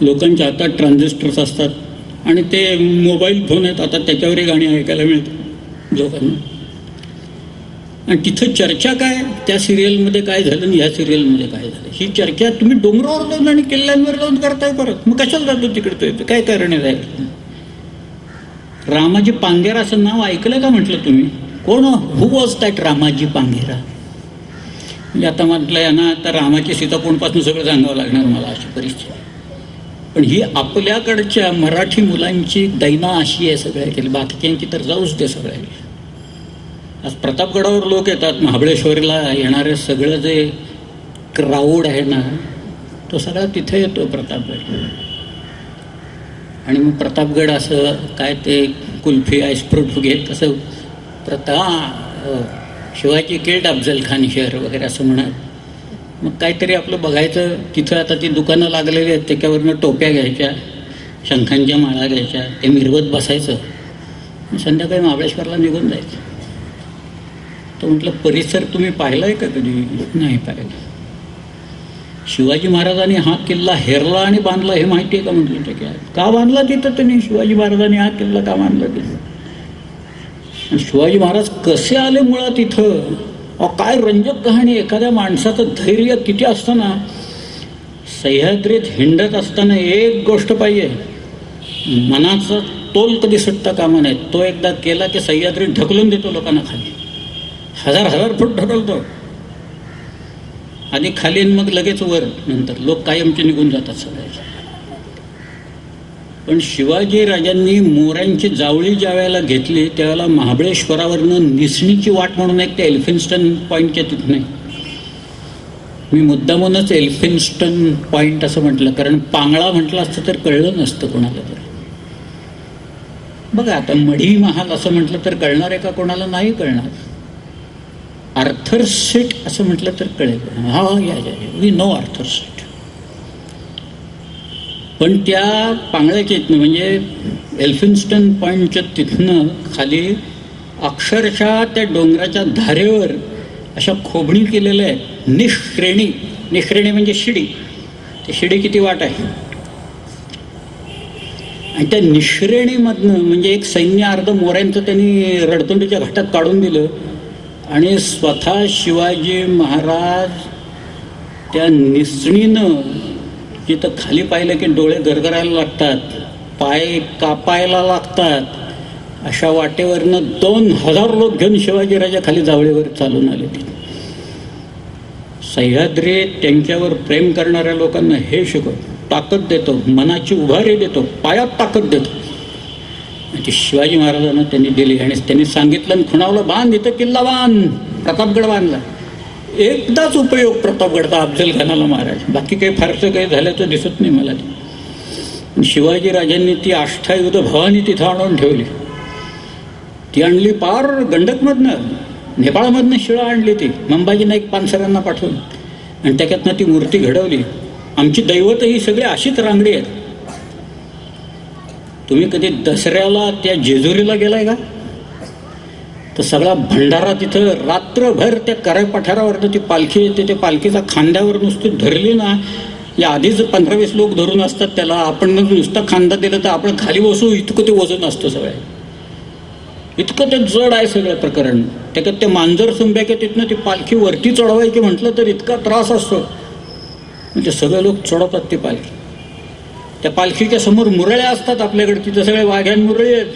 लोकांच्या हातात ट्रान्झिस्टर्स असतात आणि ते मोबाईल फोन आहेत आता त्याच्यावरही गाणी ऐकायला मिळतात लोकांना आणि तिथं चर्चा काय? त्या सिरियलमध्ये काय झालं आणि ह्या सिरियलमध्ये काय झालं? ही चर्चा तुम्ही डोंगरावर जाऊन आणि किल्ल्यांवर जाऊन करताय परत. मग कशाला जातो तिकडे तो काय कारण आहे रामाजी पांगेर असं नाव ऐकलं का म्हटलं तुम्ही? कोण? Who was that Ramaji Panghera? म्हणजे आता म्हटलं ना आता रामाची सीताकोणपासून सगळं सांगावं लागणार मला अशी परिस्थिती. पण ही आपल्याकडच्या मराठी मुलांची दैना अशी आहे सगळ्या केली बाकीच्यांची तर जाऊच दे सगळ्या आज प्रतापगडावर लोक येतात महाबळेश्वरला येणारे सगळं जे क्राऊड आहे ना तो सगळा तिथे येतो प्रतापगड. आणि मग प्रतापगड असं काय ते कुल्फी आईस्फ्रूट घेत असं कसं प्रता शिवाजी केल्ड अफजल खान शहर वगैरे असं म्हणत. मग काहीतरी आपलं बघायचं तिथं आता ती दुकानं लागलेली आहेत त्याच्यावरनं टोप्या घ्यायच्या शंखांच्या माळा घ्यायच्या ते मिरवत बसायचं. संध्याकाळी महाबळेश्वरला निघून जायचं. तो म्हटलं परिसर तुम्ही पाहिला आहे का कधी? नाही पाहिलं. शिवाजी महाराजांनी हा किल्ला हेरला आणि बांधला हे माहिती आहे का म्हटलं ते काय का बांधला तिथं त्यांनी शिवाजी महाराजांनी हा किल्ला का बांधला तिथं? शिवाजी महाराज कसे आले मुळात इथं? अहो काय रंजक कहाणी एखाद्या माणसाचं धैर्य किती असताना सह्याद्रीत हिंडत असताना एक गोष्ट पाहिजे. मनाचा तोल कधी सुटता कामा नये. तो एकदा केला की सह्याद्रीत ढकलून देतो लोकांना खाली. हजार हजार फूट ढकलतो. आधी खाली आणि मग लगेच वर नंतर. लोक कायमचे निघून जातात सगळ्याचे पण शिवाजी राजांनी मोऱ्यांची जावळी ज्या वेळेला घेतली त्यावेळेला महाबळेश्वरावरनं निसणीची वाट म्हणून एक ते एल्फिन्स्टन पॉईंटच्या तिथून मी मुद्दामूनच एल्फिन्स्टन पॉईंट असं म्हटलं कारण पांगळा म्हटलं असतं तर कळलं नसतं कोणाला तर. बघा आता मढी महाल असं म्हटलं तर कळणार आहे का कोणाला? नाही कळणार. आर्थर सीट असं म्हटलं तर कळेल. हा या या वी नो आर्थर सीट. पण त्या पांगळ्याच्या इथनं म्हणजे एल्फिन्स्टन पॉईंटच्या तिथनं खाली अक्षरशः त्या डोंगराच्या धारेवर अशा खोबणी केलेल्या आहेत. निश्रेणी निश्रेणी म्हणजे शिडी. ते शिडी किती वाट आहे? आणि त्या निश्रेणीमधनं म्हणजे एक सैन्य अर्ध मोऱ्यांचं त्यांनी रडतुंडीच्या घाटात काढून दिलं आणि स्वतः शिवाजी महाराज त्या निसणीनं इथं खाली पाहिलं की डोळे गरगरायला लागतात पाय कापायला लागतात. अशा वाटेवरनं दोन हजार लोक घेऊन शिवाजीराजा खाली जावळीवर चालून आले ते सह्याद्री त्यांच्यावर प्रेम करणाऱ्या लोकांना हे शिकवतो ताकद देतो मनाची उभारी देतो पायात ताकद देतो. म्हणजे शिवाजी महाराजांना त्यांनी दिली आणि त्यांनी सांगितलं आणि खुणावलं बांध इथं किल्ला बांध प्रतापगड बांधला. एकदाच उपयोग प्रतापगडचा अफजल खानाला महाराज बाकी काही फारसं काही झाल्याचं दिसत नाही मला ते. शिवाजी राजांनी ती आष्ठायुध भवानी तिथं आणून ठेवली. ती आणली पार गंडकमधनं नेपाळमधनं शिळा आणली ती. मंबाजी नाईक पानसरांना पाठवून आणि त्याच्यातनं ती मूर्ती घडवली. आमची दैवत ही सगळी अशीच रांगडी आहेत. तुम्ही कधी दसऱ्याला त्या जेजुरीला गेलाय का? तर सगळा भंडारा तिथं रात्रभर त्या कराय पठारावरनं ती पालखी येते. त्या पालखीचा खांद्यावर नुसती धरली ना या आधीच पंधरा वीस लोक धरून असतात त्याला आपण नुसता खांदा दिला तर आपण खाली बसू इतकं ते वजन असतं सगळं. इतकं ते जड आहे सगळं प्रकरण. त्याच्यात ते मांजर सुंब्याके तिथनं ती पालखी वरती चढवायची म्हटलं तर इतका त्रास असतो. म्हणजे सगळे लोक चढवतात ती पालखी. त्या पालखीच्या समोर मुरळ्या असतात आपल्याकडे तिथं सगळे वाघ्यान मुरळी आहेत.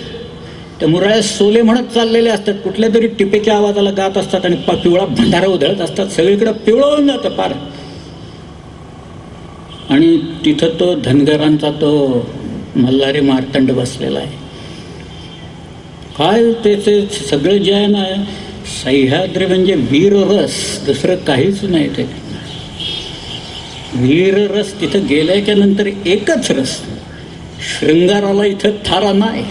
त्या मुरळ्या सोले म्हणत चाललेले असतात. कुठल्या तरी टिपेच्या आवाजाला गात असतात आणि पिवळा भंडारा उधळत असतात. सगळीकडे पिवळवून जातं पार आणि तिथं तो धनगरांचा तो मल्हारी मार्तंड बसलेला आहे. काय त्याचे सगळं जे आहे ना सह्याद्री म्हणजे वीररस. दुसरं काहीच नाही ते. वीररस तिथं गेल्याच्यानंतर एकच रस. शृंगाराला इथं थारा नाही.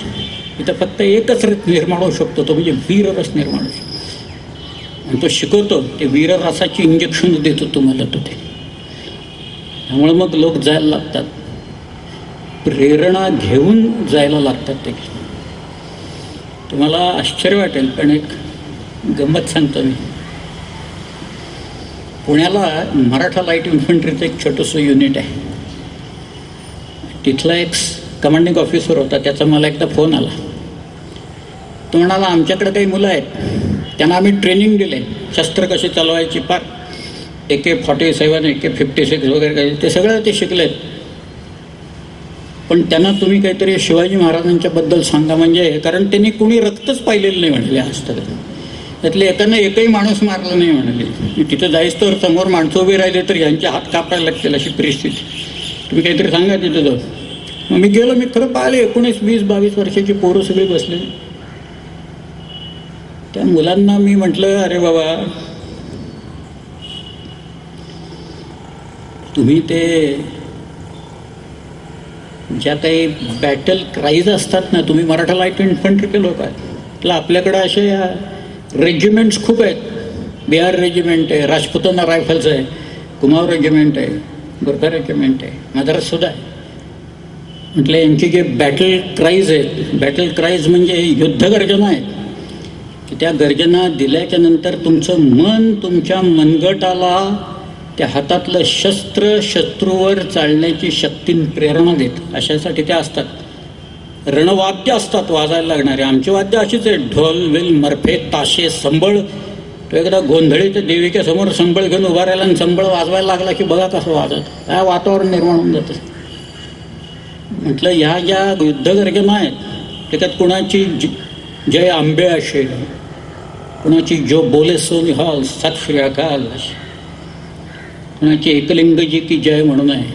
इथं फक्त एकच रस निर्माण होऊ शकतो तो म्हणजे वीररस निर्माण होऊ शकतो. आणि तो शिकवतो ते वीररसाची इंजेक्शन देतो तुम्हाला तो ते. त्यामुळे मग लोक जायला लागतात. प्रेरणा घेऊन जायला लागतात ते. तुम्हाला आश्चर्य वाटेल पण एक गंमत सांगतो मी. पुण्याला मराठा लाइट इन्फंट्रीचं एक छोटंसं युनिट आहे. तिथला एक कमांडिंग ऑफिसर होता त्याचा मला एकदा फोन आला. तो म्हणाला आमच्याकडे काही मुलं आहेत. त्यांना आम्ही ट्रेनिंग दिले शस्त्र कशी चालवायची पार. A K forty seven A K fifty six वगैरे काही. ते सगळं ते शिकलेत. पण त्यांना तुम्ही काहीतरी शिवाजी महाराजांच्याबद्दल सांगा. म्हणजे कारण त्यांनी कुणी रक्तच पाहिलेलं नाही म्हणले असतं त्यातले एकानं एकही माणूस मारला नाही म्हणाले तिथं जायच तर समोर माणसं उभी राहिले तर यांचे हात कापायला लागतील अशी परिस्थिती. तुम्ही काहीतरी सांगा तिथं जाऊ मी गेलो मी खरं पाहिले एकोणीस वीस बावीस वर्षाची पोरं सगळी बसले. त्या मुलांना मी म्हटलं अरे बाबा तुम्ही ते ज्या काही बॅटल क्राईज असतात ना तुम्ही मराठा लाइट इन्फंट्रीचे लोक आहेत. तर आपल्याकडे असे रेजिमेंट्स खूप आहेत. बिहार रेजिमेंट आहे राजपुताना रायफल्स आहे कुमाव रेजिमेंट आहे गोरखा रेजिमेंट आहे मद्राससुद्धा आहे. म्हटलं यांची जे बॅटल क्राईज आहेत बॅटल क्राईज म्हणजे युद्ध गर्जना आहेत. की त्या गर्जना दिल्याच्या नंतर तुमचं मन तुमच्या मनगटाला त्या हातातलं शस्त्र शत्रूवर चालण्याची शक्ती प्रेरणा देत. अशासाठी त्या असतात. रणवाद्य असतात वाजायला लागणारे. आमची वाद्य अशीच आहे ढोल विल मर्फे ताशे संबळ. तो एकदा गोंधळी देवीच्या समोर संबळ घेऊन उभा राहिला आणि संबळ वाजवायला लागला की बघा कसं वाजत काय वातावरण निर्माण होऊन जातं. म्हटलं ह्या ज्या युद्धगर्जना आहेत. त्याच्यात कुणाची जय आंबे असेल कुणाची जो बोले सोन निहाल सत श्री अकाल कुणाची एकलिंगजी की जय म्हणून आहे.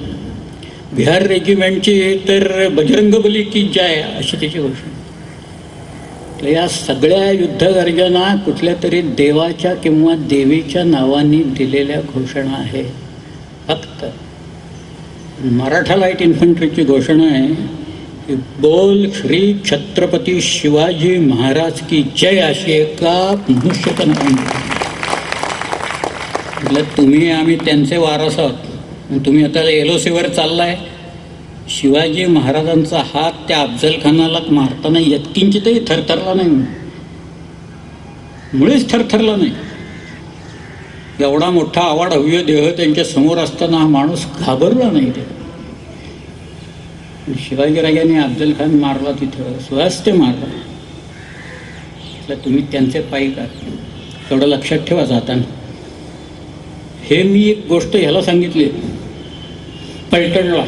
बिहार रेजिमेंटची तर बजरंगबली की जय अशी त्याची घोषणा. या सगळ्या युद्धगर्जना कुठल्या तरी देवाच्या किंवा देवीच्या नावाने दिलेल्या घोषणा आहे फक्त मराठा लाइट इन्फंट्रीची घोषणा आहे की बोल श्री छत्रपती शिवाजी महाराज की जय अशी एका मनुष्यपणा म्हटलं तुम्ही आम्ही त्यांचे वारस आहोत. तुम्ही आता एल ओ सीवर चाललाय. शिवाजी महाराजांचा हात त्या अफजल खानाला मारताना यत्किंचितही थरथरला नाही. मुळेच थरथरला नाही. एवढा मोठा आवाड हव्य देह त्यांच्यासमोर असताना हा माणूस घाबरला नाही ते शिवाजीराजाने अफजल खान मारला तिथं स्वस्ते मारला. तुम्ही त्यांचे पायी का तेवढं लक्षात ठेवा जाताना. हे मी एक गोष्ट ह्याला सांगितली. फलटणला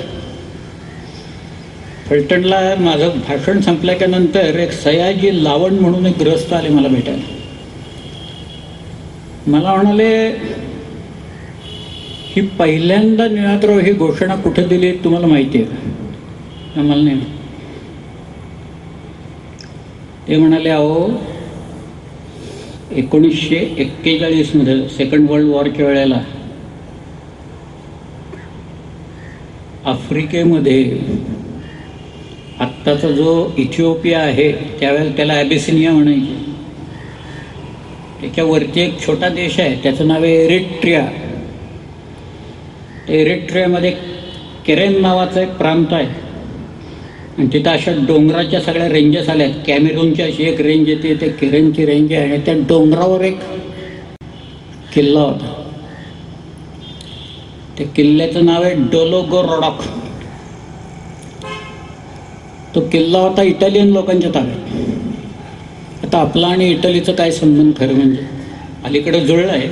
फलटणला माझं भाषण संपल्याच्यानंतर एक सयाजी लावण म्हणून एक ग्रस्त आले मला भेटायला. मला म्हणाले ही पहिल्यांदा निळातराव ही घोषणा कुठे दिली तुम्हाला माहिती आहे का? आम्हाला नाही ते म्हणाले अहो एकोणीसशे एक्केचाळीसमध्ये सेकंड वर्ल्ड वॉरच्या वेळेला आफ्रिकेमध्ये आत्ताचा जो इथिओपिया आहे त्यावेळेला त्याला ॲबिसिनिया म्हणायची. त्याच्यावरती एक छोटा देश आहे त्याचं नाव आहे एरिट्रिया. एरिट्रियामध्ये केरेन नावाचा एक प्रांत आहे. आणि तिथं अशा डोंगराच्या सगळ्या रेंजेस आल्या कॅमेरूनची अशी एक रेंज येते ते केरेनची रेंज आहे. आणि त्या डोंगरावर एक किल्ला होता. त्या किल्ल्याचं नाव आहे डोलोगो रोडॉक तो किल्ला होता इटालियन लोकांच्या ताब्यात. आता आपला आणि इटलीचं काय संबंध खरं म्हणजे? अलीकडे जुळलं आहे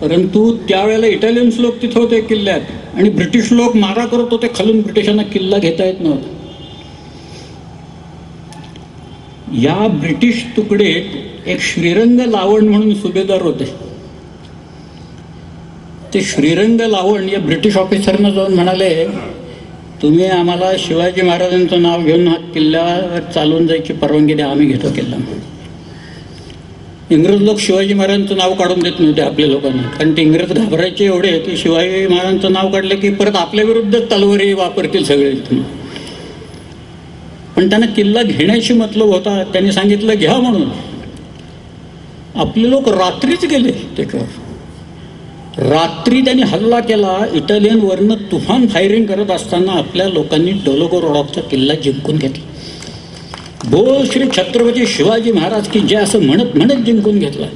परंतु त्यावेळेला इटालियन्स लोक तिथं होते किल्ल्यात. आणि ब्रिटिश लोक मारा करत होते खालून ब्रिटिशांना किल्ला घेता येत नव्हता. या ब्रिटिश तुकडेत एक श्रीरंग लावण म्हणून सुभेदार होते. ते श्रीरंग लावण या ब्रिटिश ऑफिसरनं जाऊन म्हणाले तुम्ही आम्हाला शिवाजी महाराजांचं नाव घेऊन हा किल्ल्यावर चालून जायची परवानगी द्या आम्ही घेतो किल्ला. इंग्रज लोक शिवाजी महाराजांचं नाव काढून देत नव्हते आपल्या लोकांना. कारण ते इंग्रज घाबरायचे एवढे की शिवाजी महाराजांचं नाव काढलं की परत आपल्या विरुद्ध तलवारी वापरतील सगळे. पण त्यांना किल्ला घेण्याशी मतलब होता. त्यांनी सांगितलं घ्या म्हणून. आपले लोक रात्रीच गेले त्याच्यावर. रात्री त्यांनी हल्ला केला इटालियनवरनं तुफान फायरिंग करत असताना आपल्या लोकांनी डोलोगो रोडॉकचा किल्ला जिंकून घेतला. बोल श्री छत्रपती शिवाजी महाराज की जे असं म्हणत म्हणत जिंकून घेतला.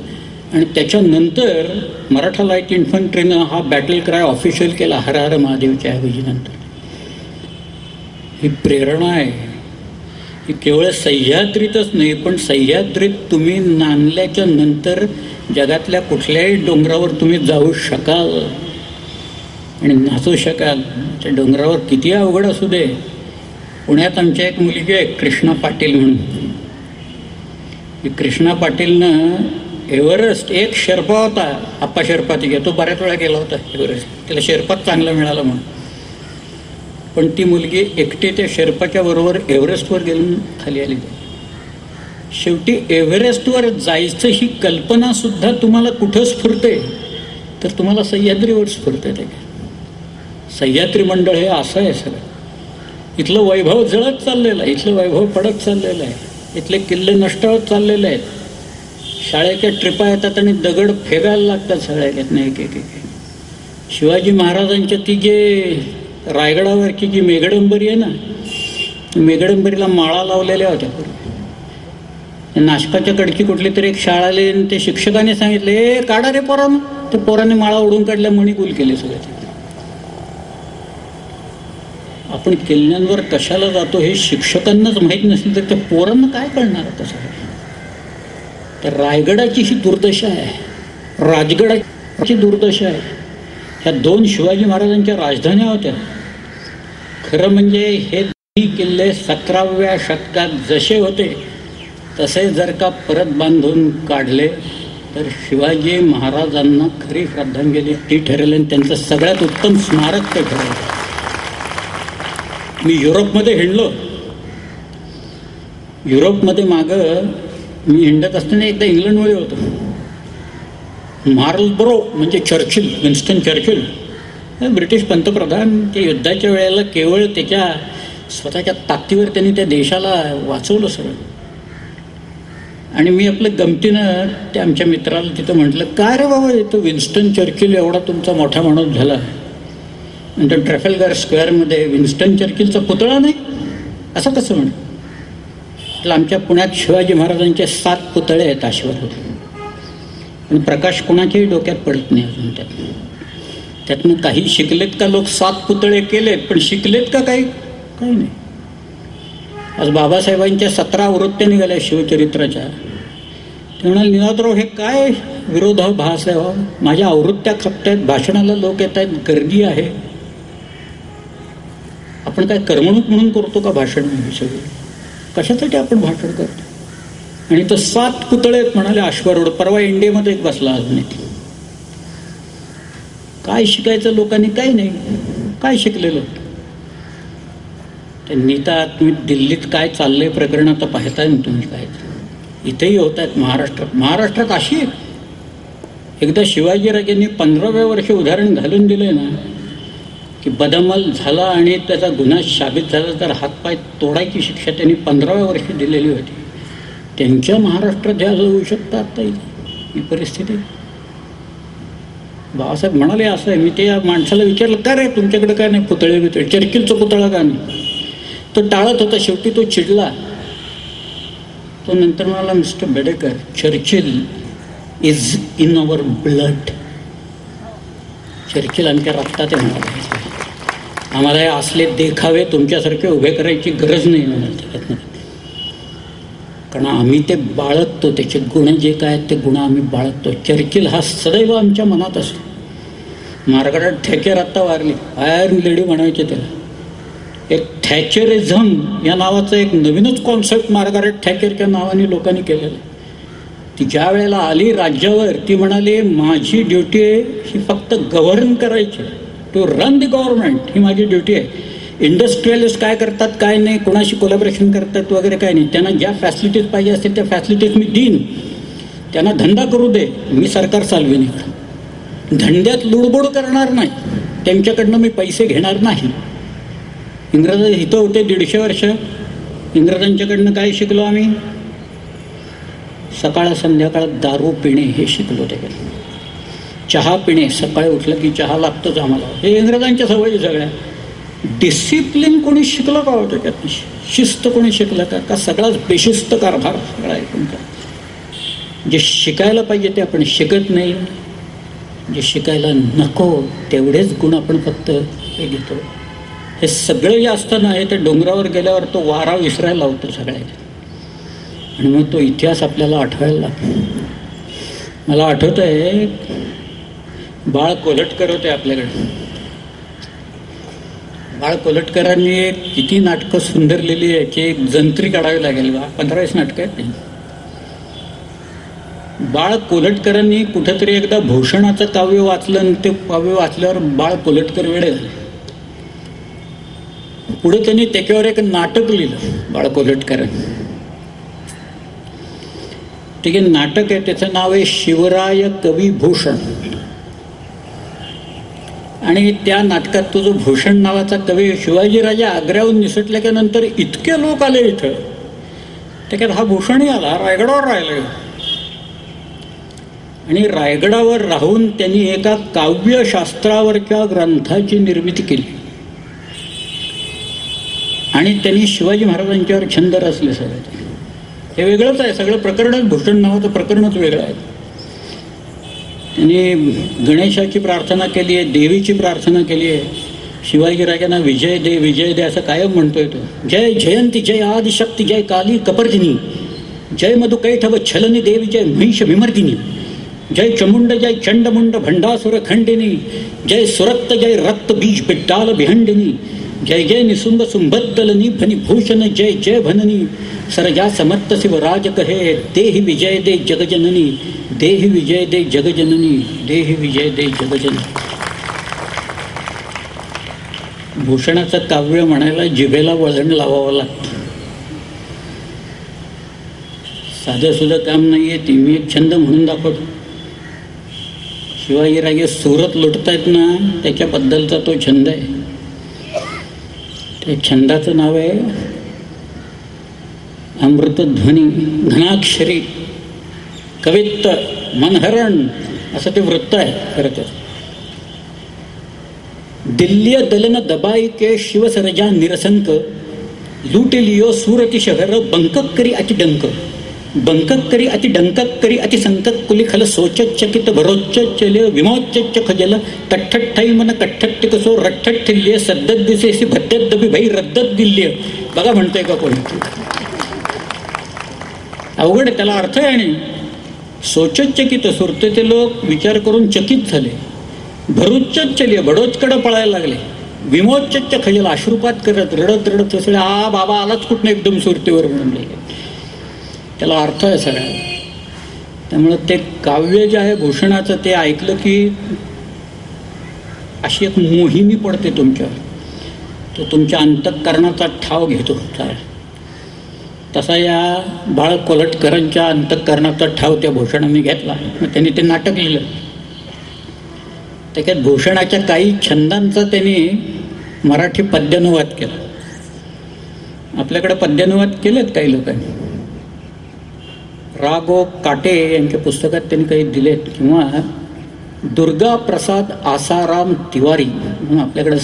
आणि त्याच्यानंतर मराठा लाइट इन्फंट्रीनं हा बॅटल क्राय ऑफिशियल केला हर हर महादेवच्या ऐवजी नंतर. ही प्रेरणा आहे. की केवळ सह्याद्रीतच नाही पण सह्याद्रीत तुम्ही नांदल्याच्या नंतर जगातल्या कुठल्याही डोंगरावर तुम्ही जाऊ शकाल. आणि नाचू शकाल. त्या डोंगरावर किती अवघड असू दे. पुण्यात आमच्या एक मुलगी आहे कृष्णा पाटील म्हणून. कृष्णा पाटीलनं एव्हरेस्ट एक शेर्पा होता. आप्पा शेर्पा तिघे तो बऱ्याच वेळा गेला होता एव्हरेस्ट. तिला शेर्पाच चांगला मिळाला म्हणून. पण ती मुलगी एकटी त्या शेर्पाच्या बरोबर एव्हरेस्टवर गेली खाली आली. शेवटी एव्हरेस्टवर जायचं ही कल्पना सुद्धा तुम्हाला कुठं स्फुरते? तर तुम्हाला सह्याद्रीवर स्फुरते ते. सह्याद्री मंडळ हे असं आहे सगळं. इथलं वैभव जळत चाललेलं आहे इथलं वैभव पडत चाललेलं आहे इथले किल्ले नष्ट होत चाललेले आहेत. शाळेच्या ट्रिपा येतात आणि दगड फेकायला लागतात सगळ्या एक एक एक शिवाजी महाराजांच्या ती जे रायगडावरची जी मेघडंबरी आहे ना मेघडंबरीला माळा लावलेल्या होत्या. नाशकाच्या कडची कुठली तरी एक शाळा आली आणि ते शिक्षकाने सांगितले ए काढा रे पोरानं. ते पोराने माळा उडून काढल्या मणी गुल केले सगळ्या आपण किल्ल्यांवर कशाला जातो हे शिक्षकांनाच माहीत नसेल तर त्या पोरांना काय कळणार कसं तर रायगडाची ही दुर्दशा आहे. राजगडाची दुर्दशा आहे. ह्या दोन शिवाजी महाराजांच्या राजधान्या होत्या. खरं म्हणजे हे किल्ले सतराव्या शतकात जसे होते तसे जर का परत बांधून काढले तर शिवाजी महाराजांना खरी श्रद्धांजली ती ठरेल आणि त्यांचं सगळ्यात उत्तम स्मारक ते ठरेल. मी युरोपमध्ये हिंडलो. युरोपमध्ये मागं मी हिंडत असताना एकदा इंग्लंडमध्ये होतो. मार्लब्रो म्हणजे चर्चिल विन्स्टन चर्चिल. ब्रिटिश पंतप्रधान ते युद्धाच्या वेळेला केवळ त्याच्या स्वतःच्या ताकदीवर त्यांनी त्या देशाला वाचवलं सगळं. आणि मी आपलं गमतीनं त्या आमच्या मित्राला तिथं म्हटलं काय रे बाबा तो विन्स्टन चर्चिल एवढा तुमचा मोठा माणूस झाला? नंतर ट्रॅफेलगार स्क्वेअरमध्ये विन्स्टन चर्चिलचा पुतळा नाही? असं कसं म्हण आमच्या पुण्यात शिवाजी महाराजांचे सात पुतळे आहेत आश्वर होते. पण प्रकाश कोणाच्याही डोक्यात पडत नाही अजून त्यात. त्यातनं काही शिकलेत का लोक? सात पुतळे केलेत पण शिकलेत का काही? काही नाही. आज बाबासाहेबांच्या सतरा आवृत्त्या निघाल्या शिवचरित्राच्या. ते म्हणाल निनादराव हे काय विरोधाभास आहे हो? माझ्या आवृत्त्या खपतायत भाषणाला लोक येत आहेत गर्दी आहे. आपण काय करमणूक म्हणून करतो का भाषण? सगळं. कशासाठी आपण भाषण करतो? आणि तो सात पुतळे म्हणाले अश्वरोड परवा इंडियामध्ये एक बसला अजून काय शिकायचं लोकांनी? काही नाही. काय शिकलेलं? त्यांनी तर तुम्ही दिल्लीत काय चाललंय प्रकरण आता पाहताय ना तुम्ही काय? इथेही होत आहेत महाराष्ट्रात महाराष्ट्रात अशी एकदा शिवाजीराजेंनी पंधराव्या वर्षी उदाहरण घालून दिलंय ना की बदमल झाला आणि त्याचा गुन्हा साबित झाला तर हातपाय तोडायची शिक्षा त्यांनी पंधराव्या वर्षी दिलेली होती. त्यांच्या महाराष्ट्रात ह्या होऊ शकतात आता ही परिस्थिती. बाबासाहेब म्हणाले असं आहे. मी ते या माणसाला विचारलं का रे तुमच्याकडे काय नाही पुतळे बितळे? चर्किलचा पुतळा का नाही? तो टाळत होता. शेवटी तो चिडला. तो नंतर म्हणाला mister Bedekar Churchill is in our blood. Churchill आमच्या रक्तात आहे म्हणाले आम्हाला हे असले देखावे तुमच्यासारखे उभे करायची गरज नाही. म्हणाल कारण आम्ही ते बाळगतो त्याचे गुण जे काय ते गुण आम्ही बाळगतो. चर्चिल हा सदैव आमच्या मनात असतो. मार्गारेट ठेकेर आत्ता वारली. आयर्न लेडी म्हणायचे त्याला. एक थॅचरिझम या नावाचं एक नवीनच कॉन्सेप्ट मार्गारेट थॅकेरच्या नावाने लोकांनी केलेलं ती ज्या वेळेला आली राज्यावर ती म्हणाली माझी ड्युटी आहे ही फक्त गव्हर्न करायची टू रन द गव्हर्नमेंट ही माझी ड्युटी आहे. इंडस्ट्रियलिस्ट काय करतात काय नाही कोणाशी कोलॅबरेशन करतात वगैरे काय नाही. त्यांना ज्या फॅसिलिटीज पाहिजे असतील त्या फॅसिलिटीज मी देईन. त्यांना धंदा करू दे. मी सरकार चालवेन इकडं. धंद्यात लुडबुड करणार नाही. त्यांच्याकडनं मी पैसे घेणार नाही. इंग्रज इथं होते दीडशे वर्ष. इंग्रजांच्याकडनं काय शिकलो आम्ही? सकाळ संध्याकाळ दारू पिणे हे शिकलो ते चहा पिणे. सकाळी उठलं की चहा लागतोच आम्हाला. हे इंग्रजांच्या सवयी सगळ्या. डिसिप्लिन कोणी शिकलं का होतं त्यात? शिस्त कोणी शिकलं का? का सगळाच बेशिस्त कारभार सगळा एकूण का? जे शिकायला पाहिजे ते आपण शिकत नाही. जे शिकायला नको तेवढेच गुण आपण फक्त हे घेतो. हे सगळं जे असताना आहे ते डोंगरावर गेल्यावर तो वारा विसरायला लावतो सगळ्यात. आणि मग तो इतिहास आपल्याला आठवायला लागतो. मला आठवत आहे बाळ कोलटकर होते आपल्याकडे. बाळ कोलटकरांनी किती नाटकं सुंदर लिहिली याची एक जंत्री काढावी लागेल बा. पंधरावीस नाटकं आहेत बाळ कोलटकरांनी कुठंतरी एकदा भूषणाचं काव्य वाचलं आणि ते काव्य वाचल्यावर बाळ कोलटकर वेळे झाले. पुढे त्यांनी त्याच्यावर एक नाटक लिहिलं बाळ कोलटकरांनी. ठीक आहे नाटक आहे त्याचं नाव आहे शिवराय कवी भूषण. आणि त्या नाटकात तो जो भूषण नावाचा कवी शिवाजीराजा आग्र्याहून निसटल्याच्या नंतर इतके लोक आले इथं. त्याच्यात हा भूषणही आला रायगडावर राहिले. आणि रायगडावर राहून त्यांनी एका काव्यशास्त्रावरच्या ग्रंथाची निर्मिती केली. आणि त्यांनी शिवाजी महाराजांच्यावर छंद रचले सगळे. हे वेगळंच आहे सगळं प्रकरणच भूषण नावाचं प्रकरणच वेगळं आहे. त्यांनी गणेशाची प्रार्थना केली आहे देवीची प्रार्थना केली आहे. शिवाजी राजांना विजय दे विजय दे असं कायम म्हणतोय तो. जय जयंती जय आदिशक्ती जय काली कपर्दिनी. जय मधुकैठव छलनी देवी जय महिष विमर्दिनी. जय चमुंड जय चंडमुंड भंडासुर खंडिनी. जय सुरक्त जय रक्त बीज बिट्टाल बिहंडिनी. जय जय निसुंब सुंबद्दलनी भनी भूषण जय जय भननी. सरजा समर्थ शिवराज कहे देहि विजय दे जगजननी. देहि विजय दे जगजननी देहि विजय दे जगजननी भूषणाचं काव्य म्हणायला जिभेला वळण लावावं लागतं. साधं सुद्धा काम नाही आहे ती मी एक छंद म्हणून दाखवतो. शिवाजीराजे सुरत लुटतायत ना त्याच्याबद्दलचा तो छंद आहे. त्या छंदाचं नाव आहे अमृतध्वनी घनाक्षरी कवित्त. मनहरण असं ते वृत्त आहे खरं तर. दिल्लीय दलन दबाई के शिवसरजा निरसंक लूट लियो सुरती शहर बंकक करी अति डंक. बंकक करी अति डंकक करी अति संकक कुलिखल सोचत चकित भरोच्च चले विमोच्च खजल तठ्ठठाई मन कठ्ठट्ट कसो रठ्ठठ्ठिल्य सद्दत दिसेसी भद्दत दबी भाई रद्दत दिल्य बघा म्हणतोय का कोणी? अवघड त्याला अर्थ आहे आणि सोचत सुरतेचे सुरते ते लोक विचार करून चकित झाले. भरूचच चलिय बडोचकडं पळायला लागले. विमोच्च खजल अश्रुपात करत रडत रडत असले हा बाबा आलाच कुठनं एकदम सुरतीवर म्हणून त्याला अर्थ आहे सगळ्या त्यामुळं ते काव्य जे आहे भूषणाचं ते ऐकलं की अशी एक मोहिमी पडते तुमच्यावर. तो तुमच्या अंतःकरणाचा ठाव घेतो. तसा या बाळ कोलटकरांच्या अंतःकरणाचा ठाव त्या भूषणाने घेतला. मग त्यांनी ते नाटक लिहिलं. त्याच्यात भूषणाच्या काही छंदांचा त्यांनी मराठी पद्यानुवाद केला. आपल्याकडे पद्यानुवाद केलेत काही लोकांनी. रागो काटे यांच्या पुस्तकात त्यांनी काही दिलेत किंवा दुर्गा प्रसाद आसाराम तिवारी म्हणून आपल्याकडे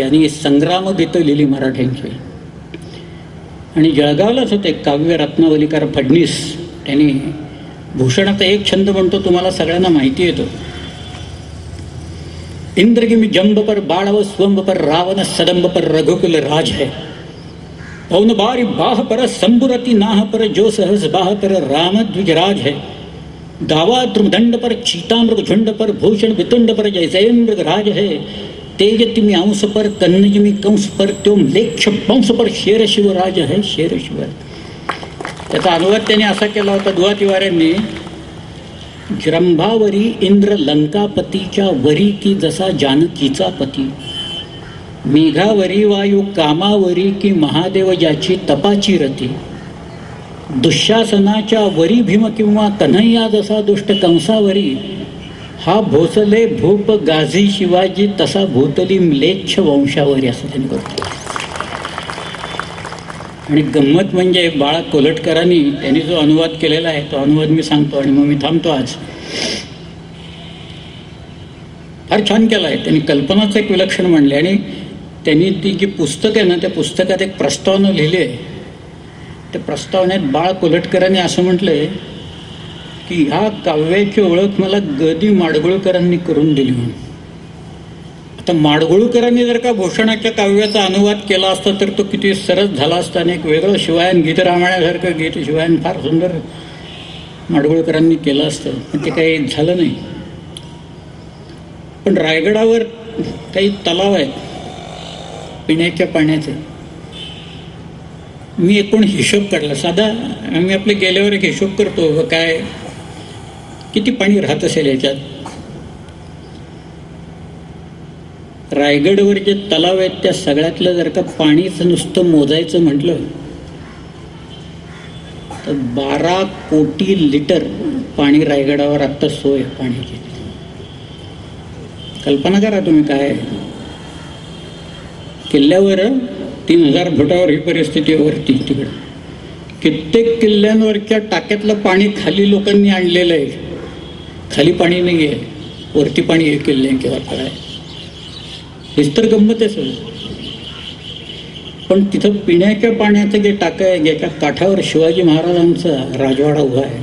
यांनी संग्राम गीतं लिहिली मराठ्यांची. आणि जळगावलाच होते काव्य रत्नावलीकार फडणीस. त्यांनी भूषणाचा एक छंद म्हणतो तुम्हाला सगळ्यांना माहिती येतो इंद्र की मी जंब पर बाळव स्वंब पर रावण सदंब पर रघुकुल राज है. पौन बारी बाह पर संबुरति नाह पर जो सहस बाह पर राम द्विजराज है. दावा त्रुमदंड पर चीतामृग झुंड पर भूषण वितुंड पर जयसेन्द्र राज है. तेज तिमी अंश पर कन्नजमी कंस पर त्योम लेक्ष वंश पर शेर शिवराज है शेर शिवर त्याचा अनुवाद त्याने असा केला होता दुवा तिवाऱ्यांनी जृंभावरी इंद्र लंकापतीच्या वरी की जसा जानकीचा पती मेघावरी वायू कामावरी की महादेव ज्याची तपाची रती दुःशासनाच्या वरी भीम किंवा कन्हैया जसा दुष्ट कंसावरी हा भोसले भूप गाझी शिवाजी तसा भूतली म्लेच्छ वंशावरी असं त्यांनी करतो. आणि गंमत म्हणजे बाळा कोलटकरांनी त्यांनी जो अनुवाद केलेला आहे तो अनुवाद मी सांगतो आणि मग मी थांबतो आज. फार छान केला आहे. त्यांनी कल्पनाचं एक विलक्षण म्हणले आणि त्यांनी ती जी पुस्तक आहे ना त्या पुस्तकात एक प्रस्तावना लिहिली आहे. त्या प्रस्तावनेत बाळ कोलटकरांनी असं म्हटलंय की ह्या काव्याची ओळख मला गदी माडगुळकरांनी करून दिली म्हणून. आता माडगुळकरांनी जर का भूषणाच्या काव्याचा अनुवाद केला असता तर तो किती सरस झाला असता आणि एक वेगळं शिवायन गीत रामायणासारखं गीत शिवायन फार सुंदर माडगुळकरांनी केलं असतं. पण ते काही झालं नाही. पण रायगडावर काही तलाव आहेत पिण्याच्या पाण्याचे. मी एकूण हिशोब काढला. साधा आम्ही आपले गेल्यावर एक हिशोब करतो काय किती पाणी राहत असेल याच्यात? रायगडवर जे तलाव आहेत त्या सगळ्यातलं जर का पाणीच नुसतं मोजायचं म्हटलं तर बारा कोटी लिटर पाणी रायगडावर आत्ता सोय पाण्याची कल्पना करा तुम्ही काय किल्ल्यावर तीन हजार फुटावर ही परिस्थिती वरती तिकडं. कित्येक किल्ल्यांवरच्या टाक्यातलं पाणी खाली लोकांनी आणलेलं आहे. खाली पाणी नाही आहे वरती पाणी आहे नाही किंवा काय हेच तर गंमत आहे सगळं. पण तिथं पिण्याच्या पाण्याचं जे टाकं आहे ज्याच्या काठावर शिवाजी महाराजांचा राजवाडा उभा आहे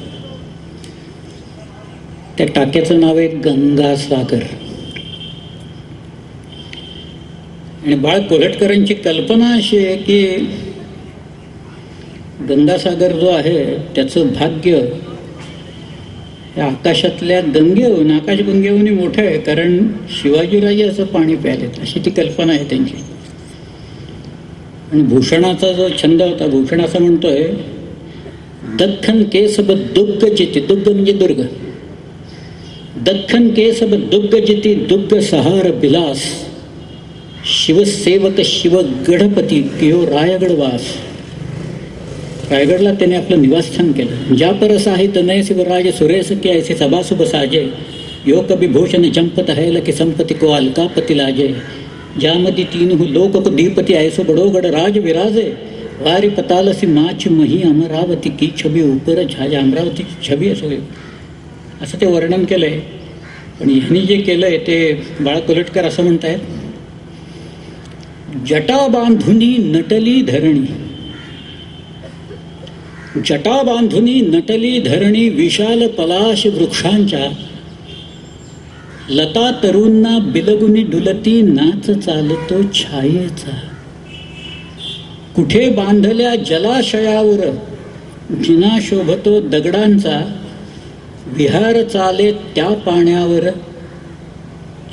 त्या टाक्याचं नाव आहे गंगासागर. आणि बाळ कोलटकरांची कल्पना अशी आहे की गंगासागर जो आहे त्याचं भाग्य त्या आकाशातल्या गंगेहून आकाश गंगेहून मोठं आहे कारण शिवाजीराजे असं पाणी प्यालेत अशी ती कल्पना आहे त्यांची. आणि भूषणाचा जो छंद होता भूषण असं म्हणतोय दख्खन केसब दुग्ग जिती दुग्ग म्हणजे दुर्ग. दख्खन केसब दुग्ग जिती दुग्ग सहार बिलास. शिवसेवक शिव गणपती किंवा रायगडवास रायगडला त्याने आपलं निवासस्थान केलं. ज्या परस आहे तनय शिवराज सुरेश की ऐसे सभासुभ साजे. यो कभी भूषण चंपत है की संपती को अलकापती लाजे. ज्यामध्ये तीन हु लोक को दीपती ऐसो बडोगड राज विराजे. वारी पतालसी माच मही अमरावती की छबी उपर झाजा अमरावती छबी असो असं ते वर्णन केलंय. पण ह्यांनी जे केलंय ते बाळा कोलटकर असं म्हणत आहेत जटा बांधुनी नटली धरणी. जटा बांधुनी नटली धरणी विशाल पलाश वृक्षांच्या लता तरुंना बिलगुनी डुलती नाच चालतो छायेचा. कुठे बांधल्या जलाशयावर जिना शोभतो दगडांचा विहार चाले त्या पाण्यावर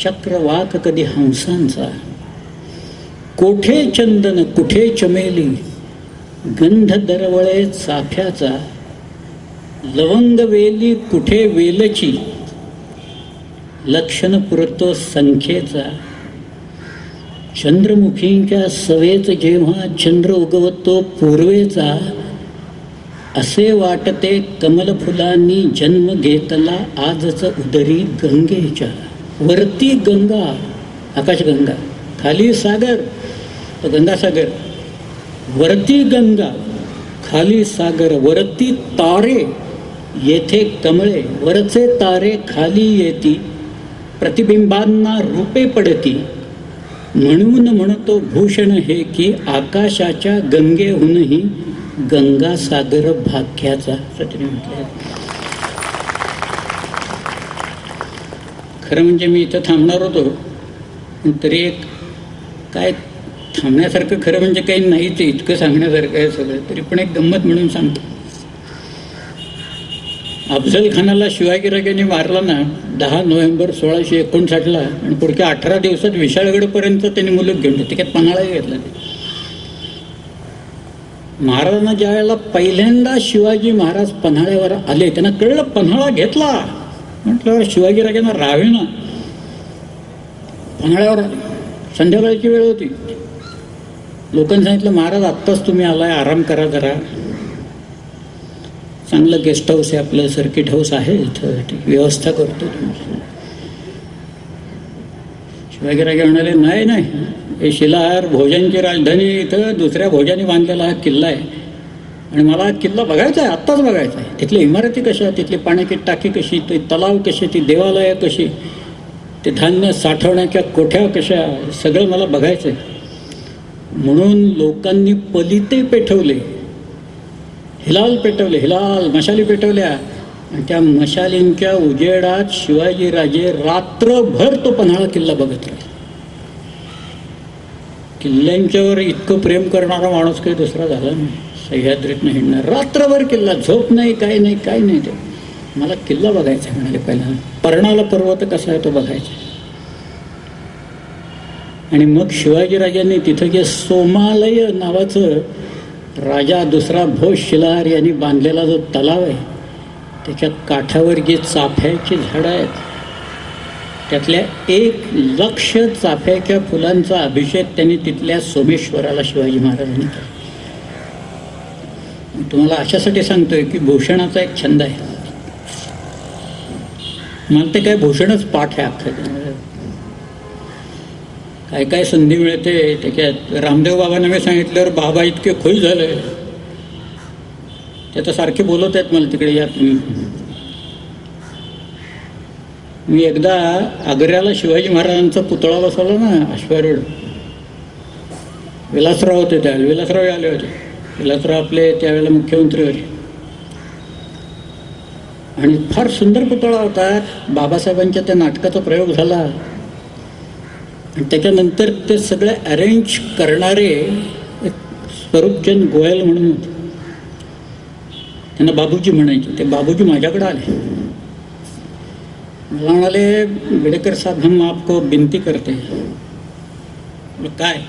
चक्रवाक कधी हंसांचा. कोठे चंदन कुठे चमेली गंध दरवळे चाफ्याचा लवंग वेली कुठे वेलची? लक्षण पुरतो संख्येचा. चंद्रमुखींच्या सवेत जेव्हा चंद्र उगवतो पूर्वेचा असे वाटते कमलफुलांनी जन्म घेतला आजच उदरी गंगेच्या. वरती गंगा आकाशगंगा. खाली सागर तो गंगासागर. वरती गंगा खाली सागर वरती तारे येथे कमळे वरचे तारे खाली येती प्रतिबिंबांना रूपे पडती. म्हणून म्हणतो भूषण हे की आकाशाच्या गंगेहूनही गंगासागर भाग्याचा असं म्हटलं. खरं म्हणजे मी इथं थांबणार होतो तरी एक काय सांगण्यासारखं खरं म्हणजे काही नाहीच इतकं सांगण्यासारखं आहे सगळं तरी पण एक गंमत म्हणून सांगतो. अफजल खानाला शिवाजीराजांनी मारला ना दहा नोव्हेंबर सोळाशे एकोणसाठला आणि पुढच्या अठरा दिवसात विशाळगडपर्यंत त्यांनी मुलग घेऊन तिच्यात पन्हाळाही घेतला ते. महाराजांना ज्या वेळेला पहिल्यांदा शिवाजी महाराज पन्हाळ्यावर आले त्यांना कळलं पन्हाळा घेतला. म्हटल्यावर शिवाजीराजांना राहावे ना पन्हाळ्यावर संध्याकाळची वेळ होती. लोकांनी सांगितलं महाराज आत्ताच तुम्ही आलाय आराम करा जरा. चांगलं गेस्ट हाऊस आहे आपलं सर्किट हाऊस आहे इथं. व्यवस्था करतो शिवाजीराजे म्हणाले नाही नाही. हे शिलाहार भोजनची राजधानी इथं दुसऱ्या भोजाने बांधलेला हा किल्ला आहे. आणि मला हा किल्ला बघायचा आहे आत्ताच बघायचा आहे. तिथली इमारती कशा तिथली पाण्याची टाकी कशी? ती तलाव कशी? ती देवालय कशी? ते धान्य साठवण्याच्या कोठ्या कशा? सगळं मला बघायचं आहे म्हणून लोकांनी पलिते पेटवले. हिलाल पेटवले हिलाल मशाली पेटवल्या. आणि त्या मशालींच्या उजेडात शिवाजीराजे रात्रभर तो पन्हाळा किल्ला बघत राहिला. किल्ल्यांच्यावर इतकं प्रेम करणारा माणूस काही दुसरा झाला नाही. सह्याद्रीतनं हिंडणार. रात्रभर किल्ला झोप नाही काय नाही काय नाही. ते मला किल्ला बघायचा म्हणाले पहिला पर्णाला पर्वत कसा आहे तो बघायचा आणि मग शिवाजीराजांनी तिथं जे सोमालय नावाचं राजा दुसरा भोज शिलाहार यांनी बांधलेला जो तलाव आहे त्याच्या काठावर जी चाफ्याची झाडं आहेत त्यातल्या एक लक्ष चाफ्याच्या फुलांचा अभिषेक त्यांनी तिथल्या सोमेश्वराला शिवाजी महाराजांनी केला. तुम्हाला अशासाठी सांगतोय की भूषणाचा एक छंद आहे. मला ते काय भूषणच पाठ आहे अख्खं. काय काय संधी मिळते? त्याच्यात रामदेव बाबांना मी सांगितल्यावर बाबा इतके खुश झाले. ते तर सारखे बोलत आहेत मला तिकडे या तुम्ही. मी एकदा आग्र्याला शिवाजी महाराजांचा पुतळा बसवला ना अश्वारूढ विलासराव होते त्यावेळेला विलासराव आले होते. विलासराव आपले त्यावेळेला मुख्यमंत्री होते. आणि फार सुंदर पुतळा होता. बाबासाहेबांच्या त्या नाटकाचा प्रयोग झाला. त्याच्यानंतर ते सगळं अरेंज करणारे एक स्वरूपचंद गोयल म्हणून होते. त्यांना बाबूजी म्हणायचे. ते बाबूजी माझ्याकडे आले. मला म्हणाले बेडेकर साहेब हम आपको बिनती करते काय?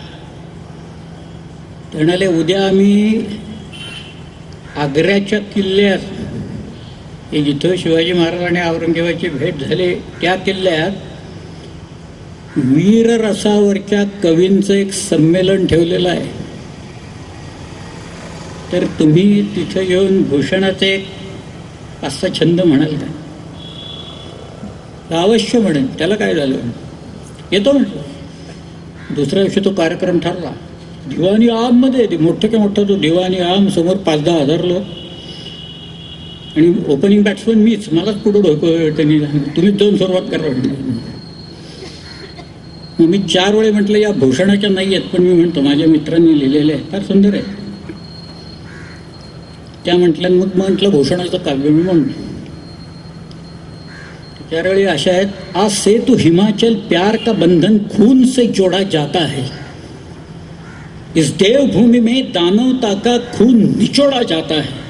ते म्हणाले उद्या आम्ही आग्र्याच्या किल्ल्यात हे जिथं शिवाजी महाराज आणि औरंगजेबाची भेट झाली त्या किल्ल्यात वीर रसावरच्या कवींचं एक संमेलन ठेवलेलं आहे. तर तुम्ही तिथं येऊन भूषणाचे एक पाच सहा छंद म्हणाल का? अवश्य म्हणेन. त्याला काय झालं? येतो म्हटलं. दुसऱ्या दिवशी तो कार्यक्रम ठरला. दिवाणी आममध्ये मोठं मोठा तो दिवाणी आम समोर पाच दहा हजार लोक आणि ओपनिंग बॅट्समन मीच. मलाच पुढं ढोकं त्यांनी तुम्ही दोन सुरुवात करा मग मी चार वेळे म्हटलं, या भूषणाच्या नाही आहेत, पण मी म्हणतो, माझ्या मित्रांनी लिहिलेले फार सुंदर आहे. त्या म्हटल्या, मग म्हटलं, भूषणाचं काव्य मी म्हणतो. चार अशा आहेत आज से तू हिमाचल प्यार का बंधन खून से जोड़ा जाता है. इस देवभूमि में दानवता का खून निचोड़ा जाता है.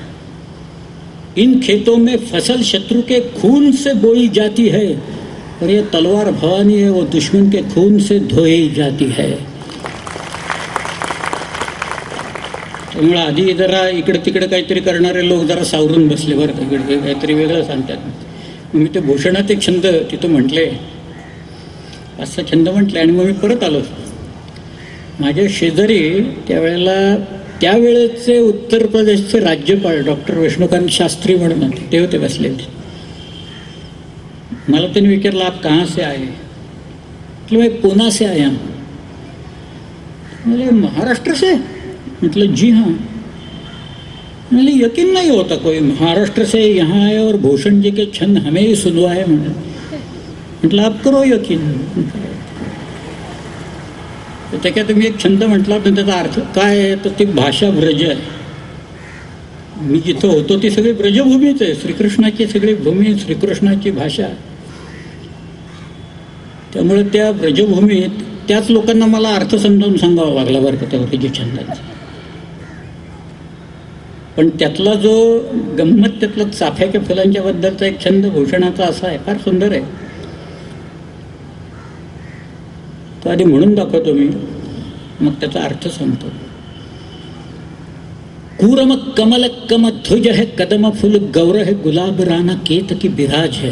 इन खेतों में फ़सल शत्रु के खून से बोई जाती है. और ये तलवार भवानी है वो दुश्मन के खून से धोई जाती है। त्यामुळे आधी जरा इकडे तिकडे काहीतरी करणारे लोक जरा सावरून बसले बरं इकडे काहीतरी वेगळं सांगतात. मी ते भूषणात एक छंद तिथं म्हटले. असं छंद म्हटले आणि मग मी परत आलो. माझ्या शेजारी त्यावेळेला त्यावेळेचे उत्तर प्रदेशचे राज्यपाल डॉक्टर विष्णुकांत शास्त्री म्हणून ते होते बसले होते मला त्यांनी विचारलं आप कहाँ से आए? मतलब मैं पूना से आया बोले महाराष्ट्र से? मतलब जी हाँ। मैंने यकीन नहीं होता कोई महाराष्ट्र से यहाँ आए और भूषण जी के छंद हमें ही सुनवाए मैंने। म्हटलं आप करो यकीन। त्याच्यात मी एक छंद म्हटला तर त्याचा अर्थ काय आहे तर ती भाषा ब्रज आहे मी जिथं होतो ती सगळी ब्रजभूमीच आहे. श्रीकृष्णाची सगळी भूमी, श्रीकृष्णाची भाषा. त्यामुळे त्या ब्रजभूमीत त्याच लोकांना मला अर्थ समजावून सांगावा लागला बरं का त्या ब्रज छंदाचा. पण त्यातला जो गंमत त्यातला चाफ्याच्या फुलांच्या बद्दलचा एक छंद भूषणाचा असा आहे फार सुंदर आहे. तो आधी म्हणून दाखवतो मी मग त्याचा अर्थ सांगतो. कूरम कमल कम ध्वज है कदम फुल गौर है गुलाब राना केत की बिराज है.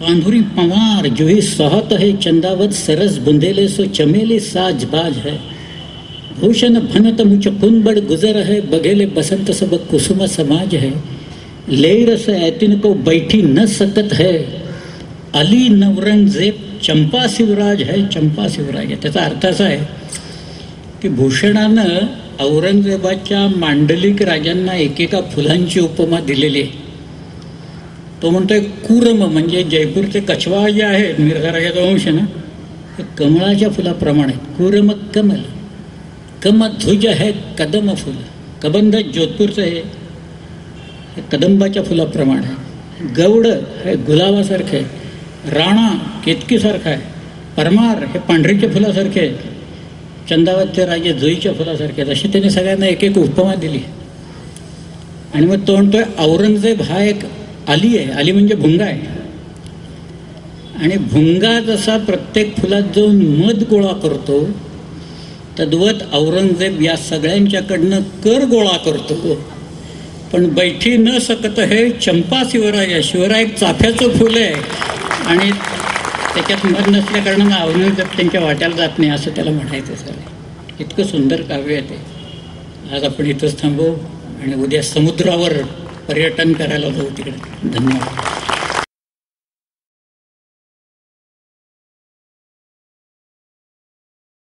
पांधुरी पवार जो ही सहत है, चंदावत सरस बुंदेले, सो चमेली साज बाज है। भूषण भनत मुच कुंबड़ गुजर है, बघेले बसंत सब कुसुम समाज है। ले रस ऐतिन को बैठी न सकत है। अली नवरंगजेब चंपा शिवराज है, चंपा शिवराज आहे त्याचा अर्थ असा आहे की भूषणानं औरंगजेबाच्या मांडलिक राजांना एकेका फुलांची उपमा दिलेली आहे. तो म्हणतोय कुरम म्हणजे जयपूरचे कछवा जे आहेत मिर्झा वंश ना? ते कमळाच्या फुलाप्रमाणे कुरम कमल कमध्वज है कदम फुल. कबंध जोधपूरचं हे हे कदंबाच्या फुलाप्रमाणे. आहे. हे गुलाबासारखं आहे. राणा केतकीसारखं आहे. परमार हे पांढरीच्या फुलासारखे आहे चंदावतचे राजे जुईच्या फुलासारखे आहेत. अशी त्याने सगळ्यांना एक एक उपमा दिली. आणि मग तो म्हणतोय औरंगजेब हा एक अली आहे अली म्हणजे भुंगा आहे. आणि भुंगा जसा प्रत्येक फुलात जाऊन मध गोळा करतो तद्वत औरंगजेब या सगळ्यांच्याकडनं कर गोळा करतो. पण बैठी न सकत हे चंपा शिवराय आहे. शिवराय एक चाफ्याचं फुल आहे. आणि त्याच्यात मध नसल्या कारणानं औरंगजेब त्यांच्या वाट्याला जात नाही असं त्याला म्हणायचं सर. इतकं सुंदर काव्य आहे ते. आज आपण इथंच थांबू आणि उद्या समुद्रावर पर्यटन करायला जाऊ तिकडे. धन्यवाद.